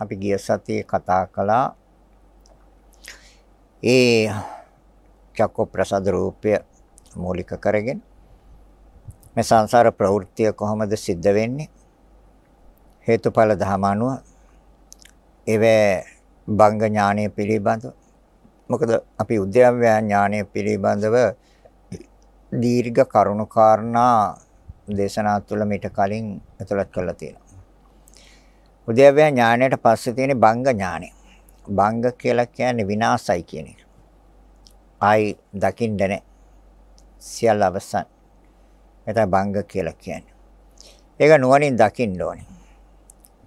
අපි ගිය සතියේ කතා කළා. ඒ චක්ක ප්‍රසාද රූපය මූලික කරගෙන මේ සංසාර ප්‍රවෘත්තිය කොහොමද සිද්ධ වෙන්නේ? හේතුඵල ධම අනුව ඒවේ බංග ඥානය පිළිබඳව මොකද අපි උද්‍යව්‍ය ඥානය පිළිබඳව දීර්ඝ කරුණු කාරණා දේශනා තුළ මීට කලින් ඇතුළත් කරලා තියෙනවා. උද්‍යව්‍ය ඥානයට පස්සේ තියෙන බංග ඥානය. බංග කියලා කියන්නේ විනාශයි කියන එක. ආයි දකින්න නැහැ. සියල්ල අවසන්. ඒක බංග කියලා කියන්නේ. ඒක නුවණින් දකින්න ඕනේ.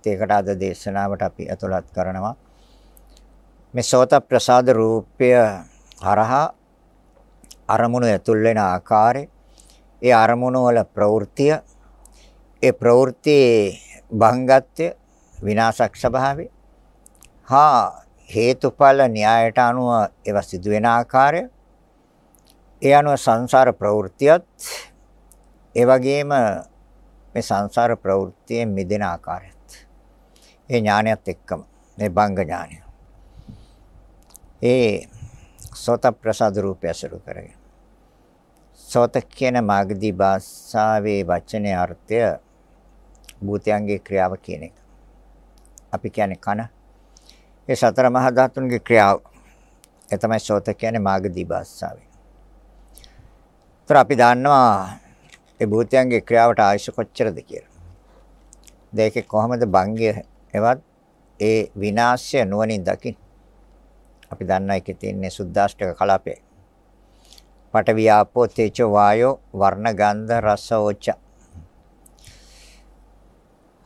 ඒකට අද දේශනාවට අපි අතුලත් කරනවා. මේ සෝත ප්‍රසාද රූපය හරහා අරමුණු ඇතුල් වෙන ආකාරය ඒ අරමුණු වල ප්‍රවෘත්තිය ඒ ප්‍රවෘත්තියේ භංගත්වය විනාශක් ස්වභාවය. හා හේතුඵල න්‍යායට අනුව ඒවා සිදුවෙන ආකාරය. ඒ අනුව සංසාර ප්‍රවෘත්තියත් ඒ වගේම මේ සංසාර ප්‍රවෘත්තියෙන් මිදෙන ආකාරයත්. ඒ ඥානයත් එක්කම මේ බංග ඥානය. ඒ සෝත ප්‍රසාද රූපය අසුරු කරගෙන. සෝත කියන මාගදී භාෂාවේ වචනේ අර්ථය භූතයන්ගේ ක්‍රියාව කියන එක. අපි කියන්නේ කන. ඒ සතර මහා ධාතුන්ගේ ක්‍රියාව. ඒ තමයි සෝත කියන්නේ මාගදී භාෂාවෙන්. ඒතර අපි දන්නවා ඒ භූතයන්ගේ ක්‍රියාවට ආයුෂ කොච්චරද කියලා. දෙකේ කොහොමද භංගය එවත් ඒ විනාශය නුවණින් දකින්න. අපි දන්නා එකේ තියෙන සුද්දාෂ්ටක කලාපය. පඨවි ආපෝ තේජෝ වායෝ වර්ණ ගන්ධ රස ඕච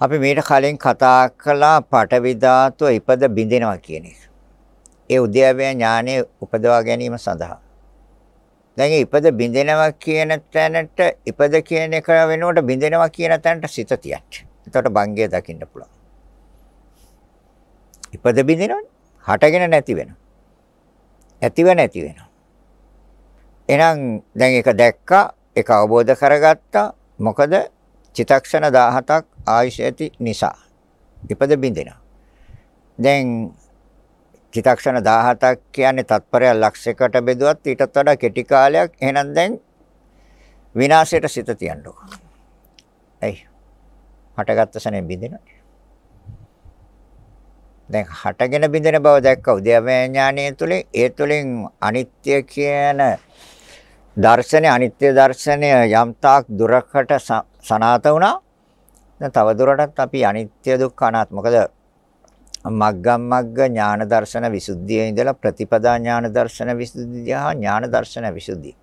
අපි මීට කලින් කතා කළා පටවි ධාතුව ඉපද බිඳිනවා කියන එක. ඒ උද්‍යවය ඥානෙ උපදවා ගැනීම සඳහා. දැන් ඉපද බිඳිනවා කියන තැනට ඉපද කියන එක වෙනුවට බිඳිනවා කියන තැනට සිත තියන්න. එතකොට භංගය දකින්න පුළුවන්. ඉපද බිඳිනවනේ. හටගෙන නැති වෙනවා. ඇතිව නැති වෙනවා. එහෙනම් දැන් ඒක දැක්කා, ඒක අවබෝධ කරගත්තා. මොකද චිතක්ෂණ 17ක් ආයුෂ ඇති නිසා ඉපද බින්දෙනවා. දැන් චිතක්ෂණ 17ක් කියන්නේ තත්පරය ලක්ෂයකට බෙදුවත් ඊටත් වඩා කෙටි කාලයක් එහෙනම් දැන් විනාශයට සිත තියන්නකො. ඇයි? හටගත්ත සනේ බින්දෙනවා. දැන් හටගෙන බින්දෙන බව දැක්ක උද්‍යවය ඥානයේ තුලින් ඒ තුලින් අනිත්‍ය කියන දර්ශනය අනිත්‍ය දර්ශනය යම් තාක් දුරකට සනාත වුණා දැන් තවදුරටත් අපි අනිත්‍ය දුක්ඛ අනාත්ම. මොකද මග්ගම් මග්ග ඥාන දර්ශන විසුද්ධියේ ඉඳලා ප්‍රතිපදා ඥාන දර්ශන විසුද්ධිය හා ඥාන දර්ශන විසුද්ධිය.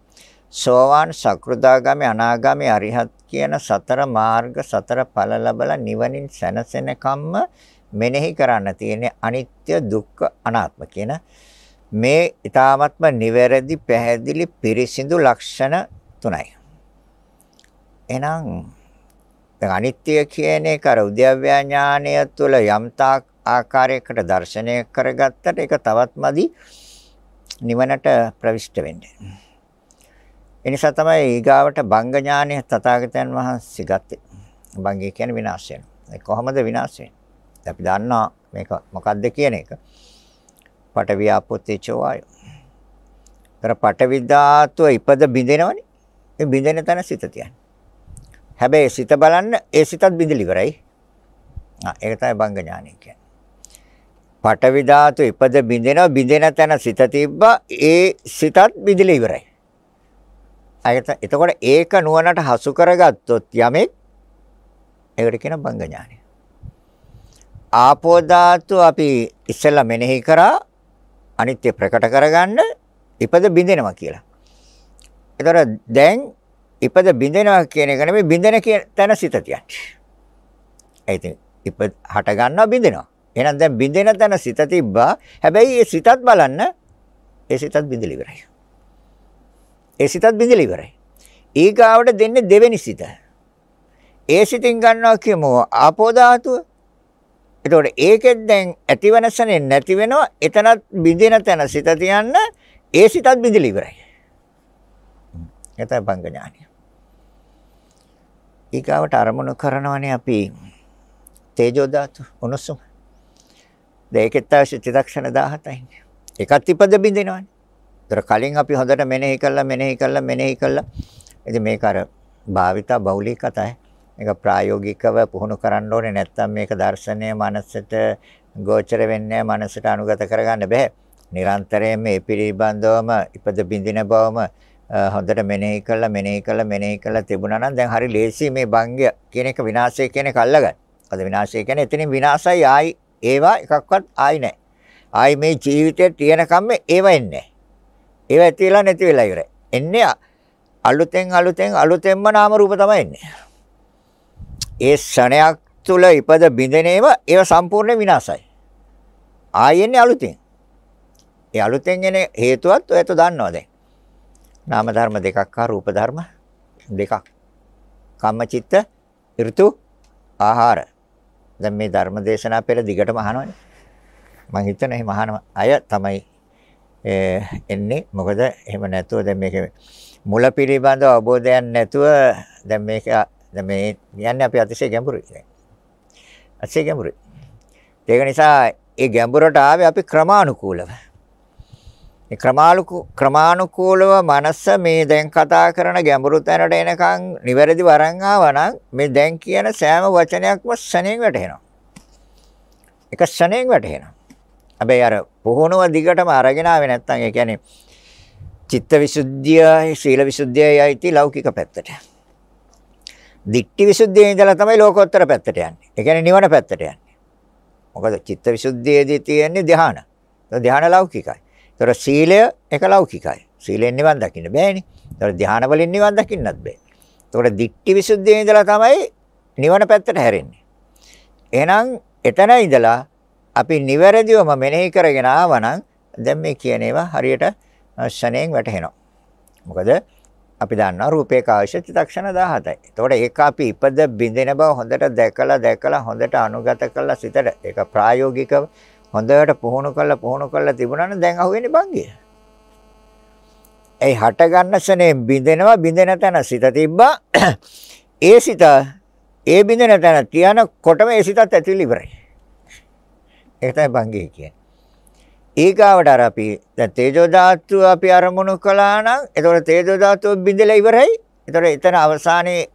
සෝවාන් සකෘදාගාමි අනාගාමි අරිහත් කියන සතර මාර්ග සතර ඵල ලැබලා නිවනින් සැනසෙන කම්ම මෙනෙහි කරන්න තියෙන්නේ අනිත්‍ය දුක්ඛ අනාත්ම කියන මේ ඊ타ත්ම නිවැරදි පැහැදිලි පිරිසිදු ලක්ෂණ තුනයි. එහෙනම් දැන් අනිත්‍ය කියන එක අර උද්‍යව්‍ය ඥානය තුළ යම්තාක් ආකාරයකට දර්ශනය කරගත්තට ඒක තවත් මදි නිවනට ප්‍රවිෂ්ඨ වෙන්නේ. ඒ නිසා තමයි ඊගාවට බංග ඥානය තථාගතයන් වහන්සේ ගත්තේ. බංගය කියන්නේ විනාශය. ඒ කොහොමද විනාශය? අපි දන්නවා මේක මොකක්ද කියන එක. පඨවි ආපෝ තේජෝ වායෝ. තර පඨවි ධාතුව ඉපද බිඳෙනවනේ. ඒ බිඳෙන තැන සිත තියන්නේ. හැබැයි සිත බලන්න ඒ සිතත් බිඳිලි ඉවරයි. ආ ඒක තමයි බංග ඥානය කියන්නේ. පඨවි ධාතු ඉපද බිඳෙනවා බිඳෙන තැන සිත තිබ්බා ඒ සිතත් බිඳිලි ඉවරයි. එතකොට ඒක නුවණට හසු කරගත්තොත් යමෙක් ඒකට කියන බංග ඥානය. ආපෝ ධාතු අපි ඉස්සෙල්ලා මෙනෙහි කරා අනිත්‍ය ප්‍රකට කරගන්න ඉපද බිඳෙනවා කියලා. එතකොට දැන් ඉපද බින්දෙනවා කියන එක නෙමෙයි බින්දෙන කියන තැන සිත තියන්නේ. ඒ ඉතින් ඉප හට ගන්නවා බින්දෙනවා. එහෙනම් දැන් බින්දෙන තැන සිත තිබ්බා. හැබැයි ඒ සිතත් බලන්න ඒ සිතත් බින්දලි ඉවරයි. ඒ සිතත් බින්දලි ඉවරයි. ඊගාවට දෙන්නේ දෙවෙනි සිත. ඒ සිතින් ගන්නවා කියමු ආපෝ ධාතුව. එතකොට ඒකෙත් දැන් ඇතිවෙනසනේ නැති වෙනවා. එතනත් බින්දෙන තැන සිත තියන්න ඒ සිතත් බින්දලි ඉවරයි. එතන බංග ඥානිය. ඊගාවට අරමුණු කරනවනේ අපි තේජෝ ධාතු උණුසුම. දැන් ඒකෙත් අවශ්‍ය චිත්තක්ෂණ 17යි. එකත් ඉපද බින්දිනවනේ. ඒතර කලින් අපි හොඳට මෙනෙහි කළා මෙනෙහි කළා මෙනෙහි කළා. ඉතින් මේක අර භාවිතා බෞලික කතායි. මේක ප්‍රායෝගිකව පුහුණු කරන්න ඕනේ නැත්නම් මේක දර්ශනීය මනසට ගෝචර වෙන්නේ මනසට අනුගත කරගන්න බෑ. නිරන්තරයෙන් මේ පිළිබඳවම ඉපද බින්දින බවම හොඳට මෙනෙහි කළා මෙනෙහි කළා මෙනෙහි කළා තිබුණා නම් දැන් හරි ලේසි මේ භංගය කියන එක විනාශය කියන එක අල්ලගන්න. අද විනාශය කියන්නේ එතනින් විනාශයි ආයි ඒවා එකක්වත් ආයි නැහැ. ආයි මේ ජීවිතේ තියෙනකම් ඒව එන්නේ ඒව ඇතිලා නැති වෙලා ඉවරයි. එන්නේ අලුතෙන් අලුතෙන් අලුතෙන්ම නාම රූප තමයි එන්නේ. ඒ ෂණයක් තුල ඉපද බිඳෙනේව ඒව සම්පූර්ණ විනාශයි. ආයි එන්නේ අලුතෙන්. ඒ අලුතෙන් එන හේතුවත් ඔයත් දන්නවා දැන්. නාම ධර්ම දෙකක් හා රූප ධර්ම දෙකක්. කම්මචිත්ත ඍතු ආහාර. දැන් මේ ධර්ම දේශනා පෙර දිගටම අහනවනේ. මම හිතන එහෙම අහන අය තමයි එන්නේ. මොකද එහෙම නැතුව දැන් මේක මුල පිළිබඳ අවබෝධයක් නැතුව දැන් මේක දැන් මේ කියන්නේ අපි අතිශය ගැඹුරුයි. දැන්. අතිශය ගැඹුරුයි. ඒක නිසා ඒ ගැඹුරට ආවේ අපි ක්‍රමානුකූලව. මේ ක්‍රමානුකූලව මනස මේ දැන් කතා කරන ගැඹුරු තැනට එනකන් නිවැරදි වරන් ආවනම් මේ දැන් කියන සෑම වචනයක්ම ශණයෙන් වැටහෙනවා. එක ශණයෙන් වැටහෙනවා. හැබැයි අර පුහුණුව දිගටම අරගෙන ආවේ නැත්නම් ඒ කියන්නේ චිත්තවිසුද්ධිය, සීලවිසුද්ධියයි යයිති ලෞකික පැත්තට. දික්ටි විසුද්ධියේ ඉඳලා තමයි ලෝකෝත්තර පැත්තට යන්නේ. ඒ කියන්නේ නිවන පැත්තට යන්නේ. මොකද චිත්තවිසුද්ධියේදී තියෙන්නේ ධ්‍යාන. ධ්‍යාන ලෞකිකයි. ඒතර සීලය එක ලෞකිකයි. සීලෙන් නිවන් දකින්න බෑනේ. ඒතර ධාන වලින් නිවන් දකින්නත් බෑ. ඒතකොට දික්ටි විසුද්ධියේ ඉඳලා තමයි නිවන පැත්තට හැරෙන්නේ. එහෙනම් එතන ඉඳලා අපි නිවැරදිවම මෙනෙහි කරගෙන ආවනම් දැන් මේ කියන ඒවා හරියට ශණයෙන් වැටහෙනවා. මොකද අපි දන්නවා රූපේ කාශ්‍ය චිත්තක්ෂණ 17යි. එතකොට ඒක අපි ඉපද බින්දෙන බව හොඳට දැකලා දැකලා හොඳට අනුගත කරලා සිතට ඒක ප්‍රායෝගිකව හොඳට පුහුණු කරලා පුහුණු කරලා තිබුණානේ දැන් අහුවෙන්නේ බංගිය. ඒ හට ගන්න ශනේ බින්දෙනවා බින්දෙන තැන සිත තිබ්බා. ඒ සිත ඒ බින්දෙන තැන තියනකොටම ඒ සිතත් ඇතුළේ ඉවරයි. ඒක තමයි බංගිය කියන්නේ. ඊගාවට අර අපි දැන් තේජෝ ධාතුව අපි අරමුණු කළා නම් එතකොට තේජෝ ධාතුව බින්දලා ඉවරයි. එතකොට එතන අවසානයේ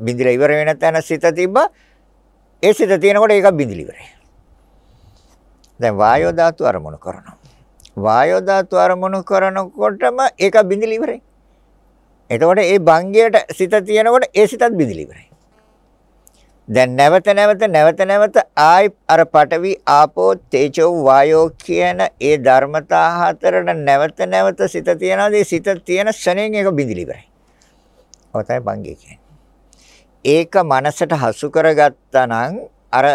බින්දලා ඉවර වෙන තැන සිත තිබ්බා. ඒ සිත තියෙනකොට ඒක බින්දලා ඉවරයි. දැන් වායෝ ධාතු අරමුණු කරනවා. වායෝ ධාතු අරමුණු කරනකොටම ඒක බිඳිලි ඉවරයි. එතකොට ඒ භංගයට සිත තියෙනකොට ඒ සිතත් බිඳිලි ඉවරයි. දැන් නැවත නැවත නැවත නැවත ආයි අර පඨවි ආපෝ තේජෝ වායෝ කියන ඒ ධර්මතා හතරට නැවත නැවත සිත තියනවාද ඒ සිත තියෙන ශරණයෙන් ඒක බිඳිලි ඉවරයි. ඔය තමයි භංගය කියන්නේ. ඒක මනසට හසු කරගත්තා නම් අර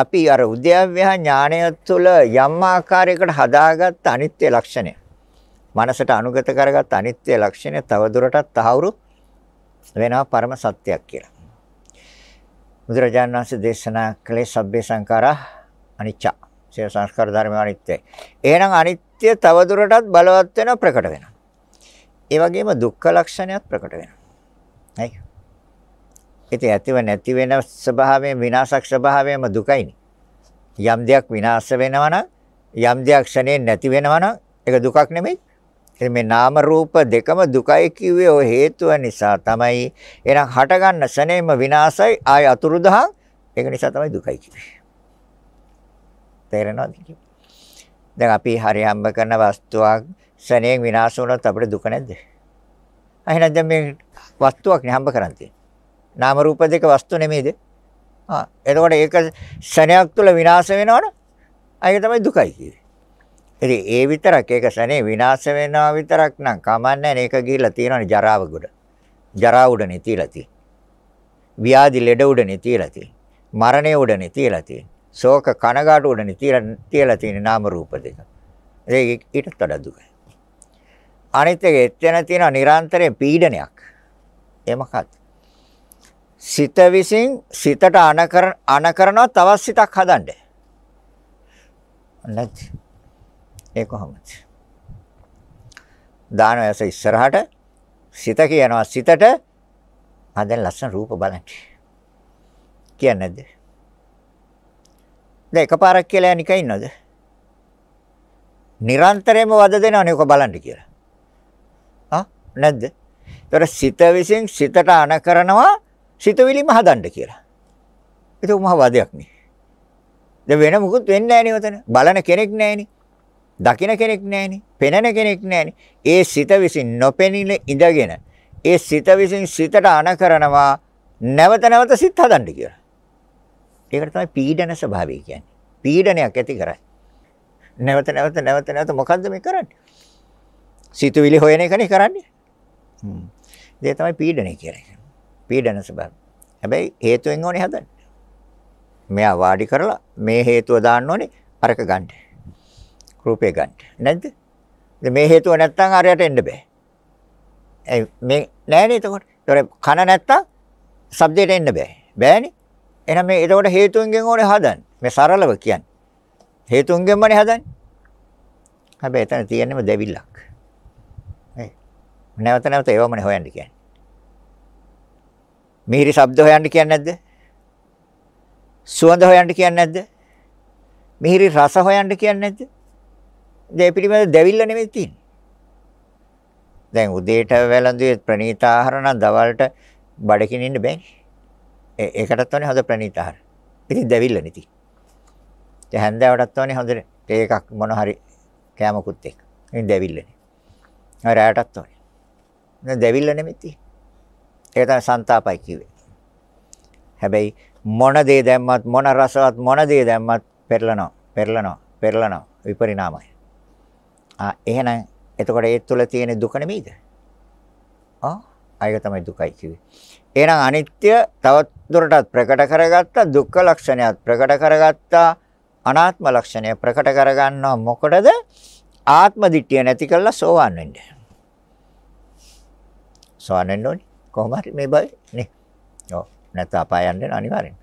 අපි අර උද්‍යව්‍යා ඥානය තුළ යම් ආකාරයකට හදාගත් අනිත්‍ය ලක්ෂණය මනසට අනුගත කරගත් අනිත්‍ය ලක්ෂණය තවදුරටත් තහවුරු වෙනවා පරම සත්‍යයක් කියලා. බුදුරජාණන් වහන්සේ දේශනා කළේ සබ්බේ සංඛාරා අනිච්ච. සිය සංස්කාර ධර්ම අනිත්‍යයි. එහෙනම් අනිත්‍ය තවදුරටත් බලවත් වෙනවා ප්‍රකට වෙනවා. ඒ වගේම දුක්ඛ ලක්ෂණයත් ප්‍රකට වෙනවා. හරි. ඉතින් ඇතිව නැති වෙන ස්වභාවයෙන් විනාශක් ස්වභාවයම දුකයිනේ. යම් දෙයක් විනාශ වෙනවා නම් යම් දෙයක් ක්ෂණයෙන් නැති වෙනවා නම් ඒක දුකක් නෙමෙයි. ඉතින් මේ නාම රූප දෙකම දුකයි කිව්වේ ඔය හේතුව නිසා තමයි. එහෙනම් හට ගන්න ක්ෂණයෙම විනාශයි ආය අතුරුදහන් ඒක නිසා තමයි දුකයි කිව්වේ. තේරෙනවද දැන් අපි හරි හම්බ කරන වස්තුවක් ක්ෂණයෙන් විනාශ වුණොත් අපිට දුක නැද්ද? එහෙනම් දැන් මේ වස්තුවක් නේ හම්බ කරන්නේ. නාම රූප දෙක වස්තු නෙමෙයිද? ආ එතකොට ඒක ශණයක් තුල විනාශ වෙනවනේ. ඒක තමයි දුකයි කියන්නේ. ඉතින් ඒ විතරක් ඒක ශනේ විනාශ වෙනවා විතරක් නම් කමන්නේ මේක ගිහිල්ලා තියෙනවනේ ජරාව ගොඩ. ජරාව උඩනේ තියලා තියෙන්නේ. ව්‍යාධි ලෙඩ උඩනේ තියලා තියෙන්නේ. මරණය උඩනේ තියලා තියෙන්නේ. ශෝක කනගාටු උඩනේ තියලා තියලා තියෙන්නේ නාම රූප දෙක. ඒක ඊටත් වඩා දුකයි. අනිත් එක එතන තියෙන නිරන්තරයෙන් පීඩනයක්. ඒ මොකක්ද? සිත විසින් සිතට අනකර අනකරනවා තවත් සිතක් හදන්න. නැත්. ඒ කොහොමද? දාන ඇස ඉස්සරහට සිත කියනවා සිතට හදන ලස්සන රූප බලන්න. කියන්නේ නැද්ද? දැන් එකපාරක් කියලා නික ඉන්නවද? නිරන්තරයෙන්ම වද දෙනවනේ ඔක බලන්න කියලා. ආ නැද්ද? ඒතර සිත විසින් සිතට අන කරනවා සිතවිලිම හදන්න කියලා. ඒක මහ වදයක් නේ. දැන් වෙන මුකුත් වෙන්නේ නැහැ නේ බලන කෙනෙක් නැහැ නේ. දකින කෙනෙක් නැහෙනි. පෙනෙන කෙනෙක් නැහෙනි. ඒ සිත විසින් නොපෙනින ඉඳගෙන ඒ සිත විසින් සිතට අන කරනවා නැවත නැවත සිත් හදන්න කියලා. ඒකට තමයි පීඩන ස්වභාවය කියන්නේ. පීඩනයක් ඇති කරයි. නැවත නැවත නැවත නැවත මොකද්ද මේ කරන්නේ? සිතුවිලි හොයන එකනේ කරන්නේ. හ්ම්. ඒ තමයි පීඩනය කියන්නේ. පීඩන ස්වභාවය. හැබැයි හේතුවෙන් ඕනේ හදන්න. මෙයා වාඩි කරලා මේ හේතුව දාන්න ඕනේ අරක ගන්න. රූපේ ගන්න. නැද්ද? මේ හේතුව නැත්තම් අරයට එන්න බෑ. ඒ මේ නෑනේ එතකොට. ඒතකොට කන නැත්තම් ශබ්දයට එන්න බෑ. බෑනේ. එහෙනම් මේ එතකොට හේතුන්ගෙන් ඕනේ හදන්න. මේ සරලව කියන්නේ. හේතුන්ගෙන්මනේ හදන්නේ. හැබැයි එතන තියෙන්නම දෙවිල්ලක්. ඒ නැවත නැවත ඒවමනේ හොයන්න කියන්නේ. මිහිරි ශබ්ද හොයන්න කියන්නේ නැද්ද? සුවඳ හොයන්න කියන්නේ නැද්ද? මිහිරි රස හොයන්න කියන්නේ නැද්ද? ඒ පිළිබඳ දැවිල්ල නෙමෙයි තියෙන්නේ. දැන් උදේට වැළඳුවේ ප්‍රණීත ආහාර නම් දවල්ට බඩකින් ඉන්න බෑනේ. ඒකටත් ඕනේ හොඳ ප්‍රණීත ආහාර. ඉතින් දැවිල්ල නෙති. ඒ හැන්දෑවටත් ඕනේ හොඳ ඒකක් මොන හරි කෑමකුත් එක්ක. ඉතින් දැවිල්ලනේ. අර රැයටත් ඕනේ. දැන් දැවිල්ල නෙමෙයි. ඒක තමයි ਸੰతాපයි කිව්වේ. හැබැයි මොන දේ දැම්මත් මොන රසවත් මොන දේ දැම්මත් පෙරලනවා. පෙරලනවා. පෙරලනවා. විපරිණාමයි. ආ එහෙනම් එතකොට ඒ තුල තියෙන දුක නෙමෙයිද? ආ ආයක තමයි දුකයි කිව්වේ. එහෙනම් අනිත්‍ය තවත් දුරටත් ප්‍රකට කරගත්ත දුක්ඛ ලක්ෂණයත් ප්‍රකට කරගත්ත අනාත්ම ලක්ෂණය ප්‍රකට කරගන්නවා මොකටද? ආත්ම දිට්ඨිය නැති කරලා සෝවාන් වෙන්න. සෝවාන් වෙන්න ඕනේ. කොහොම හරි මේ බයි නේ. ඔව් නැත්නම් අපාය යන්න අනිවාර්යෙන්.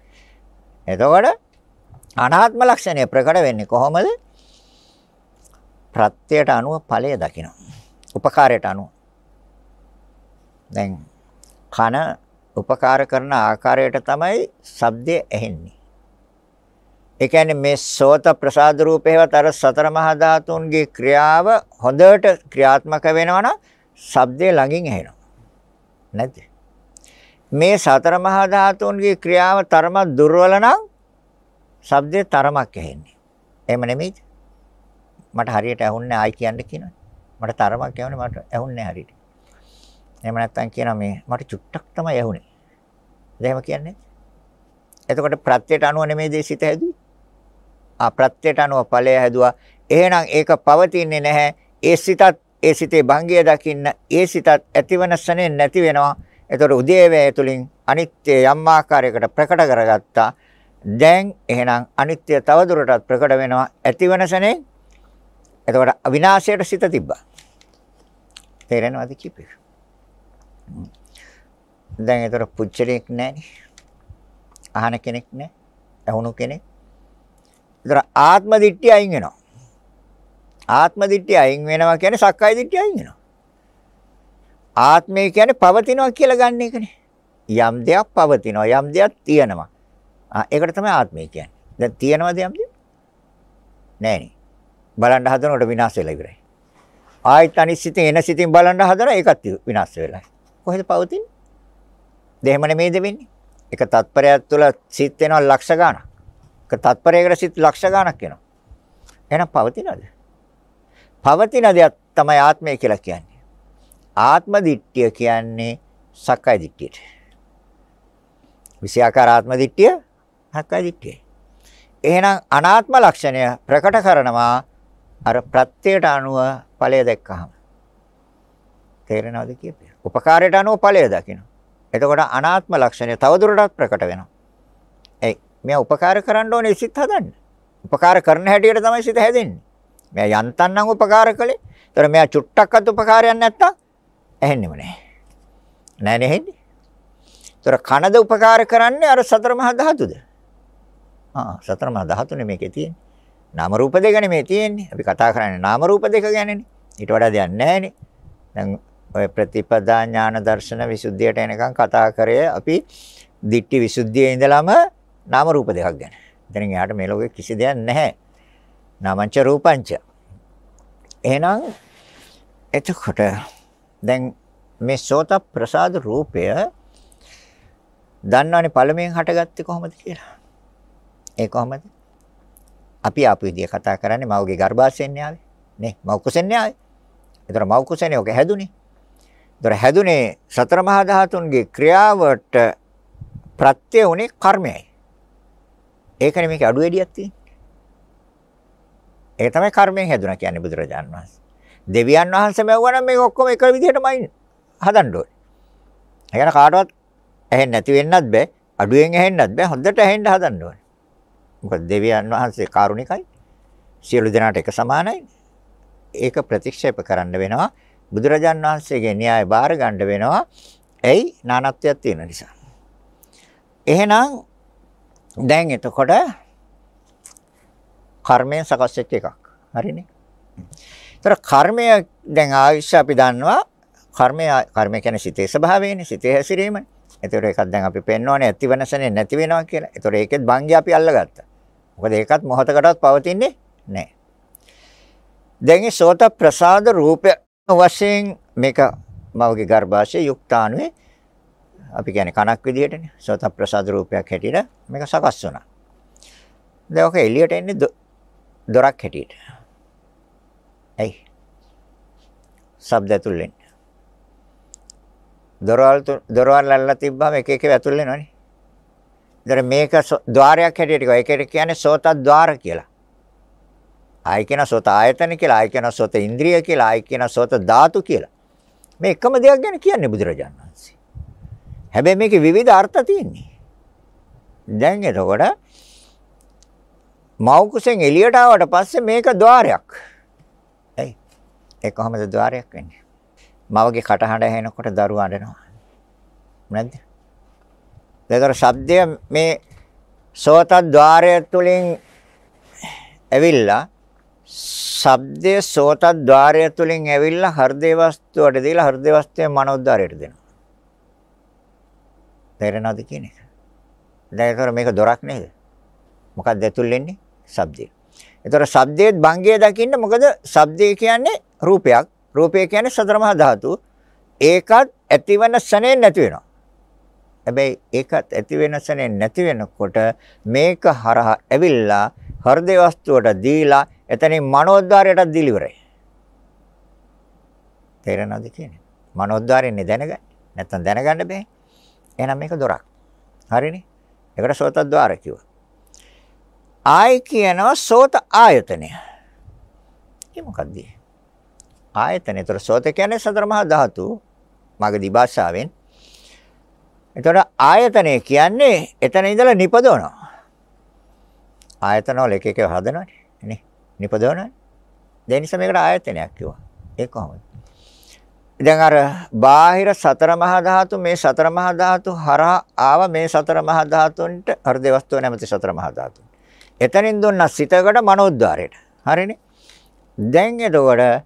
එතකොට අනාත්ම ලක්ෂණය ප්‍රකට වෙන්නේ කොහොමද? ප්‍රත්‍යයට අනුව ඵලය දකිනවා. උපකාරයට අනුව. දැන් කන උපකාර කරන ආකාරයට තමයි ශබ්දය ඇහෙන්නේ. ඒ කියන්නේ මේ සෝත ප්‍රසාද රූපේවත් අර සතර මහා ධාතුන්ගේ ක්‍රියාව හොඳට ක්‍රියාත්මක වෙනවනම් ශබ්දය ළඟින් ඇහෙනවා. නැද්ද? මේ සතර මහා ධාතුන්ගේ ක්‍රියාව තරම දුර්වල නම් ශබ්දේ තරමක් ඇහෙන්නේ. එහෙම නෙමෙයිද? මට හරියට ඇහුන්නේ ආයි කියන්න කියනවා. මට තරමක් ඇහුනේ මට ඇහුන්නේ හරියට. එහෙම නැත්නම් කියනවා මේ මට චුට්ටක් තමයි ඇහුනේ. එහෙම කියන්නේ. එතකොට ප්‍රත්‍යයට අනුව නෙමෙයි දේශිත හැදුවේ. ආ ප්‍රත්‍යයට අනුව ඵලය හැදුවා. එහෙනම් ඒක පවතින්නේ නැහැ. ඒ සිතත් ඒ සිතේ භංගය දකින්න ඒ සිතත් ඇතිවන සනේ නැති වෙනවා. එතකොට උදේවැය තුලින් අනිත්‍ය යම් ආකාරයකට ප්‍රකට කරගත්තා. දැන් එහෙනම් අනිත්‍ය තවදුරටත් ප්‍රකට වෙනවා. ඇතිවන සනේ එතකොට විනාශයට සිත තිබ්බා. තේරෙනවද කිපේ? දැන් ඒතර පුච්චලෙක් නැහැනේ. අහන කෙනෙක් නැහැ. ඇහුණු කෙනෙක්. ඒතර ආත්ම දිට්ඨිය අයින් වෙනවා. ආත්ම දිට්ඨිය අයින් වෙනවා කියන්නේ සක්කාය දිට්ඨිය අයින් වෙනවා. ආත්මය කියන්නේ පවතිනවා කියලා ගන්න එකනේ. යම් දෙයක් පවතිනවා යම් දෙයක් තියෙනවා. ආ ඒකට තමයි ආත්මය කියන්නේ. දැන් තියෙනවද යම් දෙයක්? නෑනේ. බලන්න හදනකොට විනාශ වෙලා ඉවරයි. ආයෙත් අනිශ්චිතින් එන සිතින් බලන්න හදන ඒකත් විනාශ වෙලා. කොහෙද පවතින්නේ? දෙහෙම නෙමෙයිද වෙන්නේ? එක තත්පරයක් තුළ සිත් වෙනවා ලක්ෂ ගාණක්. එක තත්පරයකට සිත් ලක්ෂ ගාණක් වෙනවා. එහෙනම් පවතිනවද? පවතින දෙයක් තමයි ආත්මය කියලා කියන්නේ. ආත්ම දිට්ඨිය කියන්නේ සක්කාය දිට්ඨියට. විෂයාකාර ආත්ම දිට්ඨිය සක්කාය දිට්ඨියයි. එහෙනම් අනාත්ම ලක්ෂණය ප්‍රකට කරනවා අර ප්‍රත්‍යයට අනුව ඵලය දැක්කහම තේරෙනවද කියපේ? උපකාරයට අනුව ඵලය දකින්න. එතකොට අනාත්ම ලක්ෂණය තවදුරටත් ප්‍රකට වෙනවා. ඒ මෙයා උපකාර කරන්න ඕනේ සිත් හදන්න. උපකාර කරන හැටියට තමයි සිත හැදෙන්නේ. මෙයා යන්තම් උපකාර කළේ. ඒතර මෙයා චුට්ටක්වත් උපකාරයක් නැත්තම් ඇහෙන්නෙම නැහැ. නෑ නෙහෙන්නේ. ඒතර කනද උපකාර කරන්නේ අර සතර මහා ධාතුද? ආ සතර මහා ධාතුනේ මේකේ තියෙන්නේ. නාම රූප දෙක නෙමෙයි තියෙන්නේ. අපි කතා කරන්නේ නාම රූප දෙක ගැනනේ. ඊට වඩා දෙයක් නැහැනේ. දැන් ඔය ප්‍රතිපදා ඥාන දර්ශන විසුද්ධියට එනකන් කතා කරේ අපි දිට්ඨි විසුද්ධියේ ඉඳලම නාම රූප දෙකක් ගැන. එතනින් එහාට මේ ලෝකේ කිසි දෙයක් නැහැ. නාමංච රූපංච. එහෙනම් එතකොට දැන් මේ සෝත ප්‍රසාද රූපය දන්නවනේ පළමුවෙන් හටගත්තේ කොහොමද කියලා. ඒ කොහොමද? අපි ආපු විදිය කතා කරන්නේ මවගේ ගර්භාෂයෙන් ආවේ. නේ මව කුසෙන් ආවේ. ඒතර මව කුසෙනේ ඔක හැදුනේ. ඒතර හැදුනේ සතර මහා ධාතුන්ගේ ක්‍රියාවට ප්‍රත්‍ය උනේ කර්මයයි. ඒකනේ මේක අඩු වැඩියක් තියෙන්නේ. ඒක තමයි කර්මයෙන් හැදුනා කියන්නේ බුදුරජාණන් වහන්සේ. දෙවියන් වහන්සේ මෙවුවා නම් මේක ඔක්කොම එක විදිහටමයි හදන්න ඕනේ. ඒ කියන්නේ කාටවත් ඇහෙන්නේ නැති වෙන්නත් බෑ. අඩුවෙන් ඇහෙන්නත් බෑ. හොඳට ඇහෙන්න හදන්න ඕනේ. මොකද දෙවියන් වහන්සේ කාරුණිකයි. සියලු දෙනාට එක සමානයි. ඒක ප්‍රතික්ෂේප කරන්න වෙනවා. බුදුරජාන් වහන්සේගේ න්‍යාය බාර ගන්න වෙනවා. ඇයි? නානත්වයක් තියෙන නිසා. එහෙනම් දැන් එතකොට කර්මයෙන් සකස් වෙච්ච එකක්. හරිනේ. ඒතර කර්මය දැන් ආයුෂ අපි දන්නවා කර්මය කර්මය කියන්නේ සිතේ ස්වභාවයනේ සිතේ හැසිරීමනේ. ඒතර ඒකත් දැන් අපි පෙන්වන්නේ ඇතිවනසනේ නැති වෙනවා කියලා. ඒතර ඒකෙත් භංගය අපි අල්ලගත්තා. මොකද ඒකත් මොහතකටවත් පවතින්නේ නැහැ. දැන් මේ සෝත ප්‍රසාද රූපය වශයෙන් මේක මවගේ ගර්භාෂයේ යුක්තාණුවේ අපි කියන්නේ කණක් විදිහටනේ සෝත ප්‍රසාද රූපයක් හැටියට මේක සකස් වුණා. දැන් ඔක එළියට එන්නේ දොරක් හැටියට. ඇයි? ශබ්ද ඇතුල් වෙන්න. දොරවල් දොරවල් අල්ලලා තිබ්බම එක එක ඇතුල් වෙනවනේ. ඉතින් මේක ద్వාරයක් හැටියට කිව්වා. ඒකට කියන්නේ සෝත ద్వාර කියලා. ආයි කියන සෝත ආයතන කියලා, ආයි කියන සෝත ඉන්ද්‍රිය කියලා, ආයි කියන සෝත ධාතු කියලා. මේ එකම දෙයක් ගැන කියන්නේ බුදුරජාණන් වහන්සේ. හැබැයි මේකේ විවිධ අර්ථ තියෙන්නේ. දැන් එතකොට මව් කුසෙන් එළියට ආවට පස්සේ මේක ద్వාරයක්. ඇයි? ඒ කොහමද ద్వාරයක් වෙන්නේ? මවගේ කටහඬ ඇහෙනකොට දරුවා අඬනවා. නැද්ද? ඒතර ශබ්දය මේ සෝත ద్వාරය තුලින් ඇවිල්ලා ශබ්දයේ සෝත ద్వාරය තුලින් ඇවිල්ලා හෘදේ වස්තුවට දීලා හෘදේ වස්තුවේ මනෝද්වාරයට දෙනවා. තේරෙනවද කියන එක? දැන් ඒක මේක දොරක් නේද? මොකක්ද ඇතුල් වෙන්නේ? ශබ්දය. ඒතර ශබ්දයේ භංගය දකින්න මොකද ශබ්දය කියන්නේ රූපයක්. රූපය කියන්නේ සතර මහා ධාතු. ඒකත් ඇතිවන ශනේ නැති වෙනවා. හැබැයි ඒකත් ඇති වෙන සනේ නැති වෙනකොට මේක හරහා ඇවිල්ලා හෘදේ වස්තුවට දීලා එතනින් මනෝද්වාරයටත් දීලිවරයි. තේරෙනවද කියන්නේ? මනෝද්වාරයෙන් දැනගන්න. නැත්තම් දැනගන්න බෑ. එහෙනම් මේක දොරක්. හරිනේ? ඒකට සෝතද්වාර කිව්වා. ආයි කියනවා සෝත ආයතනය. ඒ මොකක්ද? ආයතනය. ඒතර සෝත කියන්නේ සතර මහා ධාතු. මගදී භාෂාවෙන් එතකොට ආයතනය කියන්නේ එතන ඉඳලා නිපදවනවා. ආයතන වල එක එක හදනවනේ නේ. නිපදවනවනේ. ඒ නිසා මේකට ආයතනයක් කිව්වා. ඒ කොහොමද? දැන් අර බාහිර සතර මහා ධාතු මේ සතර මහා ධාතු හරහා ආව මේ සතර මහා ධාතුන්ට හෘද වස්තුව නැමැති සතර මහා ධාතු. එතනින් දුන්න සිතකට මනෝද්වාරයට. හරිනේ? දැන් එතකොට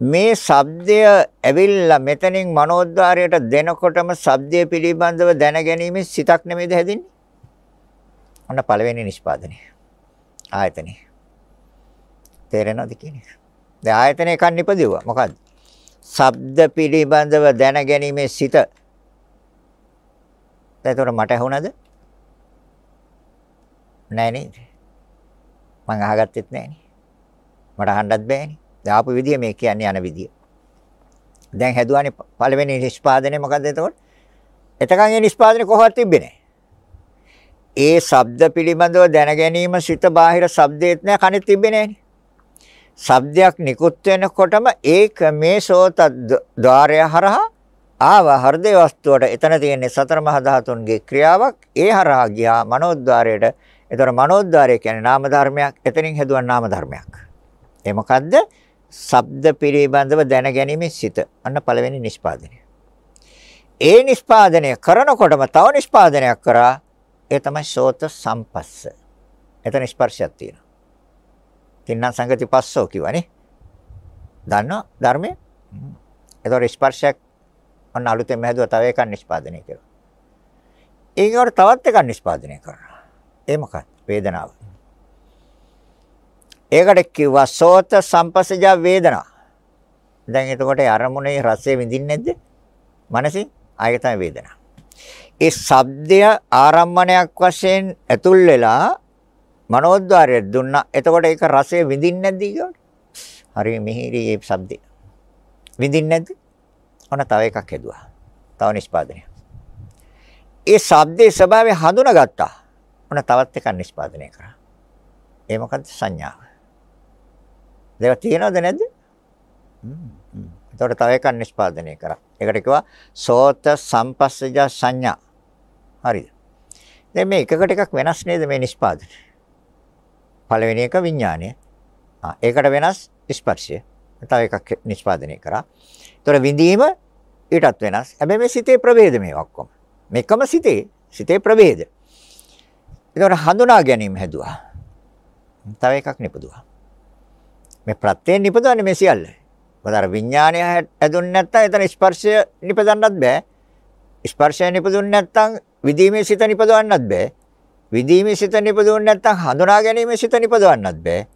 මේ ශබ්දය ඇවිල්ලා මෙතනින් මනෝද්වාරයට දෙනකොටම ශබ්දය පිළිබඳව දැනගැනීමේ සිතක් නෙමෙයිද හැදින්නේ? ඔන්න පළවෙනි නිෂ්පාදනය. ආයතනෙ. තේරෙනවද කියන්නේ? දැන් ආයතන එකක් නිපදෙව්වා. මොකද්ද? ශබ්ද පිළිබඳව දැනගැනීමේ සිත. එතකොට මට ඇහුණද? නෑ නේද? මං අහගත්තෙත් නෑනේ. මට අහන්නත් බෑනේ. දාපු විදිය මේ කියන්නේ යන විදිය. දැන් හැදුවානේ පළවෙනි නිෂ්පාදනය මොකද්ද එතකොට? එතකන් ඒ නිෂ්පාදනය කොහොමද තිබෙන්නේ? ඒ ශබ්ද පිළිබඳව දැන ගැනීම සිත බාහිර ශබ්දෙත් නෑ කනෙත් තිබෙන්නේ නෑනේ. ශබ්දයක් නිකුත් වෙනකොටම ඒක මේ සෝත ద్వාරය හරහා ආව හෘදේ වස්තුවට එතන තියෙන සතර මහා ධාතුන්ගේ ක්‍රියාවක් ඒ හරහා ගියා මනෝද්වාරයට. ඒතර මනෝද්වාරය කියන්නේ නාම ධර්මයක්. එතනින් හැදුවා නාම ධර්මයක්. ඒ මොකද්ද? ශබ්ද පිළිබඳව දැනගැනීමේ සිත. අන්න පළවෙනි නිෂ්පාදනය. ඒ නිෂ්පාදනය කරනකොටම තව නිෂ්පාදනයක් කරා ඒ තමයි සෝත සම්පස්ස. එතන ස්පර්ශයක් තියෙනවා. තින්න සංගති පස්සෝ කිව්වනේ. දන්නවා ධර්මයේ? ඒතකොට ස්පර්ශයක් ඔන්න අලුතෙන් හැදුවා තව එකක් නිෂ්පාදනය කරනවා. ඒකවට තවත් එකක් නිෂ්පාදනය කරනවා. ඒ මොකක්ද? වේදනාව. ඒකට කිව්වා සෝත සම්පස්සජ වේදනා. දැන් එතකොට අරමුණේ රසය විඳින්නේ නැද්ද? මනසින් ආයෙ තමයි වේදනා. ඒ ශබ්දය ආරම්මණයක් වශයෙන් ඇතුල් වෙලා මනෝද්වාරය දුන්නා. එතකොට ඒක රසය විඳින්නේ නැද්ද ඊගොට? හරි මිහිරි මේ ශබ්දය. විඳින්නේ නැද්ද? ඔන්න තව එකක් හැදුවා. තව නිෂ්පාදනය. ඒ ශබ්දයේ ස්වභාවය හඳුනාගත්තා. ඔන්න තවත් එකක් නිෂ්පාදනය කරා. ඒ මොකද්ද සංඥාව? දෙක තියෙනවද නැද්ද? හ්ම්. එතකොට තව එකක් නිෂ්පාදනය කරා. ඒකට කිව්වා සෝත සම්පස්සජ සංඥා. හරිද? දැන් මේ එකකට එකක් වෙනස් නේද මේ නිෂ්පාදනය? පළවෙනි එක විඥානය. ආ ඒකට වෙනස් ස්පර්ශය. තව එකක් නිෂ්පාදනය කරා. ඒතර විඳීම ඊටත් වෙනස්. හැබැයි මේ සිතේ ප්‍රභේද මේ ඔක්කොම. මේකම සිතේ සිතේ ප්‍රභේද. ඒතර හඳුනා ගැනීම හැදුවා. තව එකක් නිපදුවා. මේ ප්‍රත්‍යයෙන් නිපදවන්නේ මේ සියල්ල. මොකද අර විඥානය හැදුන්නේ නැත්නම් එතන ස්පර්ශය නිපදවන්නත් බෑ. ස්පර්ශය නිපදුන්නේ නැත්නම් විදීමේ සිත නිපදවන්නත් බෑ. විදීමේ සිත නිපදුන්නේ නැත්නම් හඳුනා ගැනීමේ සිත නිපදවන්නත් බෑ.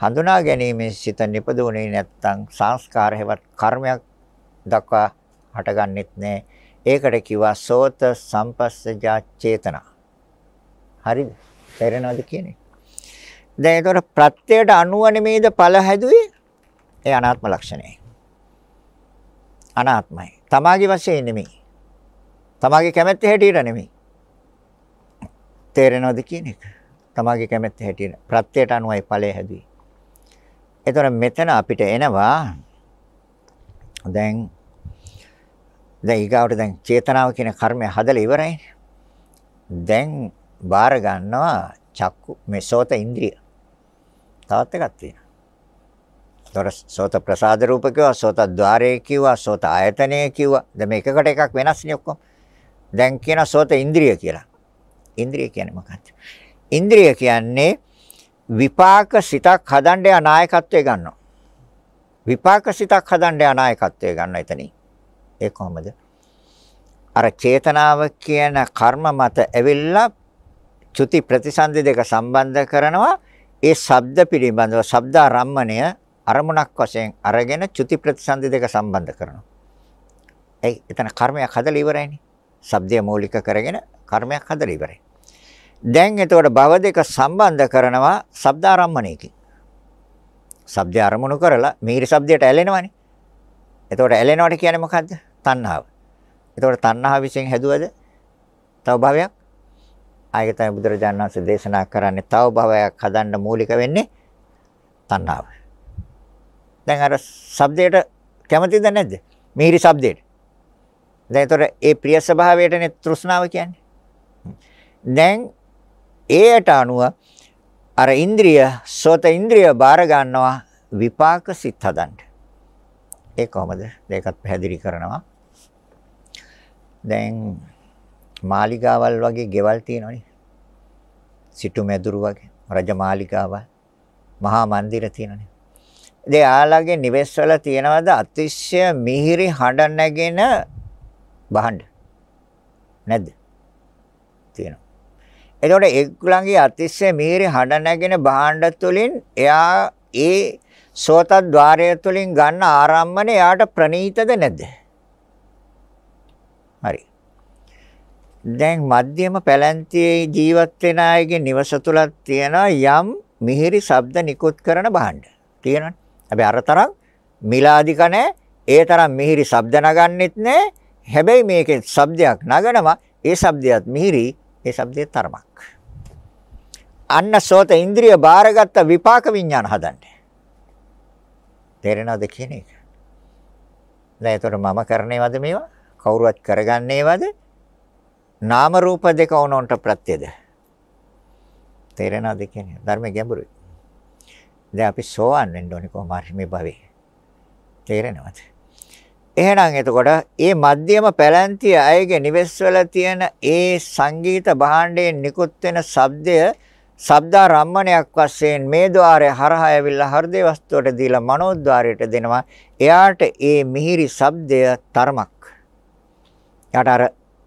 හඳුනා ගැනීමේ සිත නිපදුනේ නැත්නම් සංස්කාර හැවත් කර්මයක් දක්වා හටගන්නෙත් නෑ. ඒකට කිව්වා සෝත සම්පස්සජා චේතනා. හරිද? තේරෙනවද කියන්නේ? දැන් ඒතකොට ප්‍රත්‍යයට අනුව නෙමේද ඵල හැදුවේ? ඒ අනාත්ම ලක්ෂණයයි. අනාත්මයි. තමාගේ වශයෙන් නෙමෙයි. තමාගේ කැමැත්ත හැටියට නෙමෙයි. තේරෙනවද කියන එක? තමාගේ කැමැත්ත හැටියට ප්‍රත්‍යයට අනුවයි ඵලය හැදුවේ. ඒතකොට මෙතන අපිට එනවා දැන් දැන් ඊගාවට දැන් චේතනාව කියන කර්මය හදලා ඉවරයිනේ. දැන් බාර ගන්නවා චක්කු මේ සෝත ඉන්ද්‍රිය. තවත් එකක් තියෙනවා. ඒතොර සෝත ප්‍රසාද රූප කිව්වා, සෝත ద్వාරය කිව්වා, සෝත ආයතනය කිව්වා. දැන් මේකකට එකක් වෙනස්නේ ඔක්කොම. දැන් කියන සෝත ඉන්ද්‍රිය කියලා. ඉන්ද්‍රිය කියන්නේ මොකක්ද? ඉන්ද්‍රිය කියන්නේ විපාක සිතක් හදන්න යා නායකත්වය ගන්නවා. විපාක සිතක් හදන්න යා නායකත්වය ගන්න එතනින්. ඒ කොහොමද? අර චේතනාව කියන කර්ම මත ඇවිල්ලා චුති ප්‍රතිසන්දි දෙක සම්බන්ධ කරනවා ඒ ශබ්ද පිළිබඳව ශබ්ද ආරම්මණය අරමුණක් වශයෙන් අරගෙන චුති ප්‍රතිසන්දි දෙක සම්බන්ධ කරනවා. ඒ එතන කර්මයක් හදලා ඉවරයිනේ. ශබ්දය මූලික කරගෙන කර්මයක් හදලා ඉවරයි. දැන් එතකොට භව දෙක සම්බන්ධ කරනවා ශබ්ද ආරම්මණයකින්. ශබ්දය අරමුණු කරලා මිහිරි ශබ්දයට ඇලෙනවනේ. එතකොට ඇලෙනවට කියන්නේ මොකද්ද? තණ්හාව. එතකොට තණ්හාව විසින් හැදුවද තව භවයක් ආයෙ තමයි බුදුරජාණන් වහන්සේ දේශනා කරන්නේ තව භවයක් හදන්න මූලික වෙන්නේ තණ්හාව. දැන් අර ශබ්දයට කැමතිද නැද්ද? මිහිරි ශබ්දයට. දැන් ඒතර ඒ ප්‍රිය ස්වභාවයටනේ තෘෂ්ණාව කියන්නේ. දැන් ඒයට අනුව අර ඉන්ද්‍රිය සෝත ඉන්ද්‍රිය බාර ගන්නවා විපාක සිත් හදන්න. ඒ කොහොමද? ඒකත් පැහැදිලි කරනවා. දැන් මාලිගාවල් වගේ ගෙවල් තියෙනවනේ. සිටු මැදුරු වගේ රජ මාලිගාවල් මහා මන්දිර තියෙනනේ. ඒ ආලගේ නිවෙස් වල තියෙනවද අතිශය මිහිරි හඬ නැගෙන භාණ්ඩ? නැද්ද? තියෙනවා. එතකොට ඒගොල්ලන්ගේ අතිශය මිහිරි හඬ නැගෙන භාණ්ඩ තුලින් එයා ඒ සෝතද්්වාරය තුලින් ගන්න ආරම්මණය එයාට ප්‍රණීතද නැද්ද? හරි. දැන් මධ්‍යම පැලැන්තියේ ජීවත් වෙන අයගේ නිවස තුලක් තියෙන යම් මිහිරි ශබ්ද නිකුත් කරන භාණ්ඩ තියෙනවනේ. හැබැයි අර තරම් මිලාදික නැහැ. ඒ තරම් මිහිරි ශබ්ද නගන්නෙත් නැහැ. හැබැයි මේකේ ශබ්දයක් නගනවා. ඒ ශබ්දයක් මිහිරි. ඒ ශබ්දයේ තරමක්. අන්න සෝත ඉන්ද්‍රිය බාරගත්ත විපාක විඥාන හදන්නේ. තේරෙනවද කියන එක? දැන් ඒතර මම කරන්නේවද මේවා? කවුරුවත් කරගන්නේවද? නාම රූප දෙක ඕනොන්ට ප්‍රත්‍යද? තේරෙනවද කියන්නේ? ධර්මයේ ගැඹුරුයි. දැන් අපි සෝවන් වෙන්න ඕනේ කොහොම හරි මේ භවේ තේරෙනවද? එහෙනම් එතකොට මේ මධ්‍යම පැලැන්තිය අයගේ නිවෙස්වල තියෙන ඒ සංගීත භාණ්ඩයෙන් නිකුත් වෙන ශබ්දය ශබ්ද රම්මණයක් වශයෙන් මේ ద్వාරය හරහා ඇවිල්ලා හෘදේ වස්තුවට දීලා මනෝද්වාරයට දෙනවා. එයාට ඒ මිහිරි ශබ්දය තරමක්. එයාට අර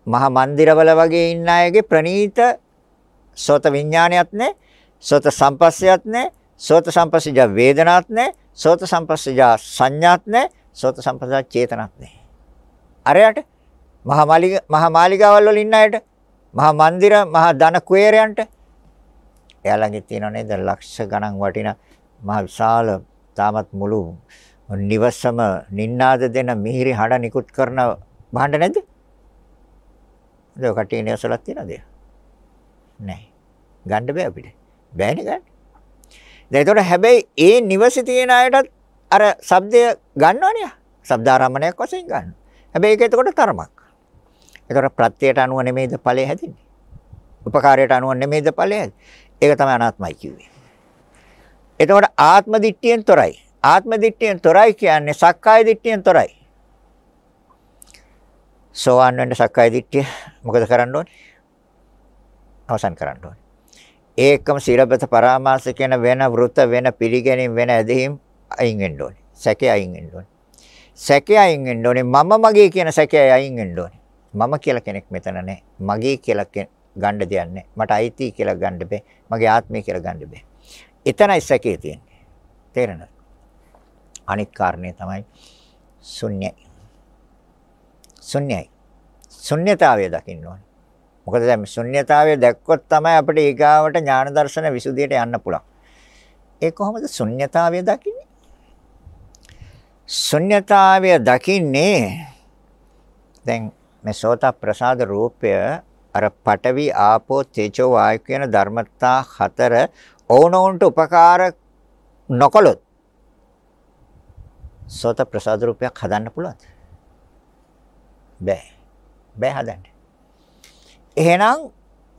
මහා මන්දිරවල වගේ ඉන්න අයගේ ප්‍රනීත සෝත විඥානයක් නැහැ. සෝත සම්පස්සයක් නැහැ. සෝත සම්පස්සජ වේදනාවක් නැහැ. සෝත සම්පස්සජ සංඥාවක් නැහැ. සෝත සම්පස්සජ චේතනාවක් නැහැ. අරයට මහා මාලිග මහා මාලිගාවල් වල ඉන්න අයට මහා මන්දිර මහා ධන කුයරයන්ට එයා ළඟ තියෙන නේද ලක්ෂ ගණන් වටින මහා විශාල තාමත් මුළු නිවසම නින්නාද දෙන මිහිරි හඬ නිකුත් කරන භාණ්ඩ නැද්ද? ඒක කටියේ නිවසලක් තියනද? නැහැ. ගන්න බෑ අපිට. බෑනේ ගන්න. දැන් ඒතකොට හැබැයි ඒ නිවසේ තියෙන අයටත් අර ශබ්දය ගන්නවනේ. ශබ්දාරම්මණයක් වශයෙන් ගන්න. හැබැයි ඒක එතකොට තරමක්. ඒතකොට ප්‍රත්‍යයට අනුව නෙමෙයිද ඵලය හැදින්නේ. උපකාරයට අනුව නෙමෙයිද ඵලය හැදින්නේ. ඒක තමයි අනාත්මයි කිව්වේ. එතකොට ආත්ම දිට්ඨියෙන් තොරයි. ආත්ම දිට්ඨියෙන් තොරයි කියන්නේ සක්කාය දිට්ඨියෙන් තොරයි. සෝවාන් වෙන්න සක්කාය දිට්ඨිය මොකද කරන්න ඕනේ? අවසන් කරන්න ඕනේ. ඒකම සීලබත පරාමාස කියන වෙන වෘත වෙන පිළිගැනීම් වෙන ඇදහිම් අයින් වෙන්න ඕනේ. සැකේ අයින් වෙන්න ඕනේ. සැකේ අයින් වෙන්න ඕනේ. මම මගේ කියන සැකේ අයින් වෙන්න ඕනේ. මම කියලා කෙනෙක් මෙතන නැහැ. මගේ කියලා ගන්න දෙයක් නැහැ. මට අයිති කියලා ගන්න බෑ. මගේ ආත්මය කියලා ගන්න බෑ. එතනයි සැකේ තියෙන්නේ. තේරෙනවද? අනිත් කාරණේ තමයි ශුන්‍යයි. ශුන්‍යයි. ශුන්‍යතාවය දකින්න ඕනේ. මොකද දැන් ශුන්‍යතාවය දැක්කොත් තමයි අපිට ඊගාවට ඥාන දර්ශන විසුද්ධියට යන්න පුළුවන්. ඒ කොහොමද ශුන්‍යතාවය දකින්නේ? ශුන්‍යතාවය දකින්නේ දැන් මේ සෝත ප්‍රසාද රූපය අර පඨවි ආපෝ තේජෝ වායු කියන ධර්මතා හතර ඕනෝන්ට උපකාර නොකළොත් සෝත ප්‍රසාද රූපයක් හදන්න පුළුවන්ද? බෑ. බෑ හදන්න. එහෙනම්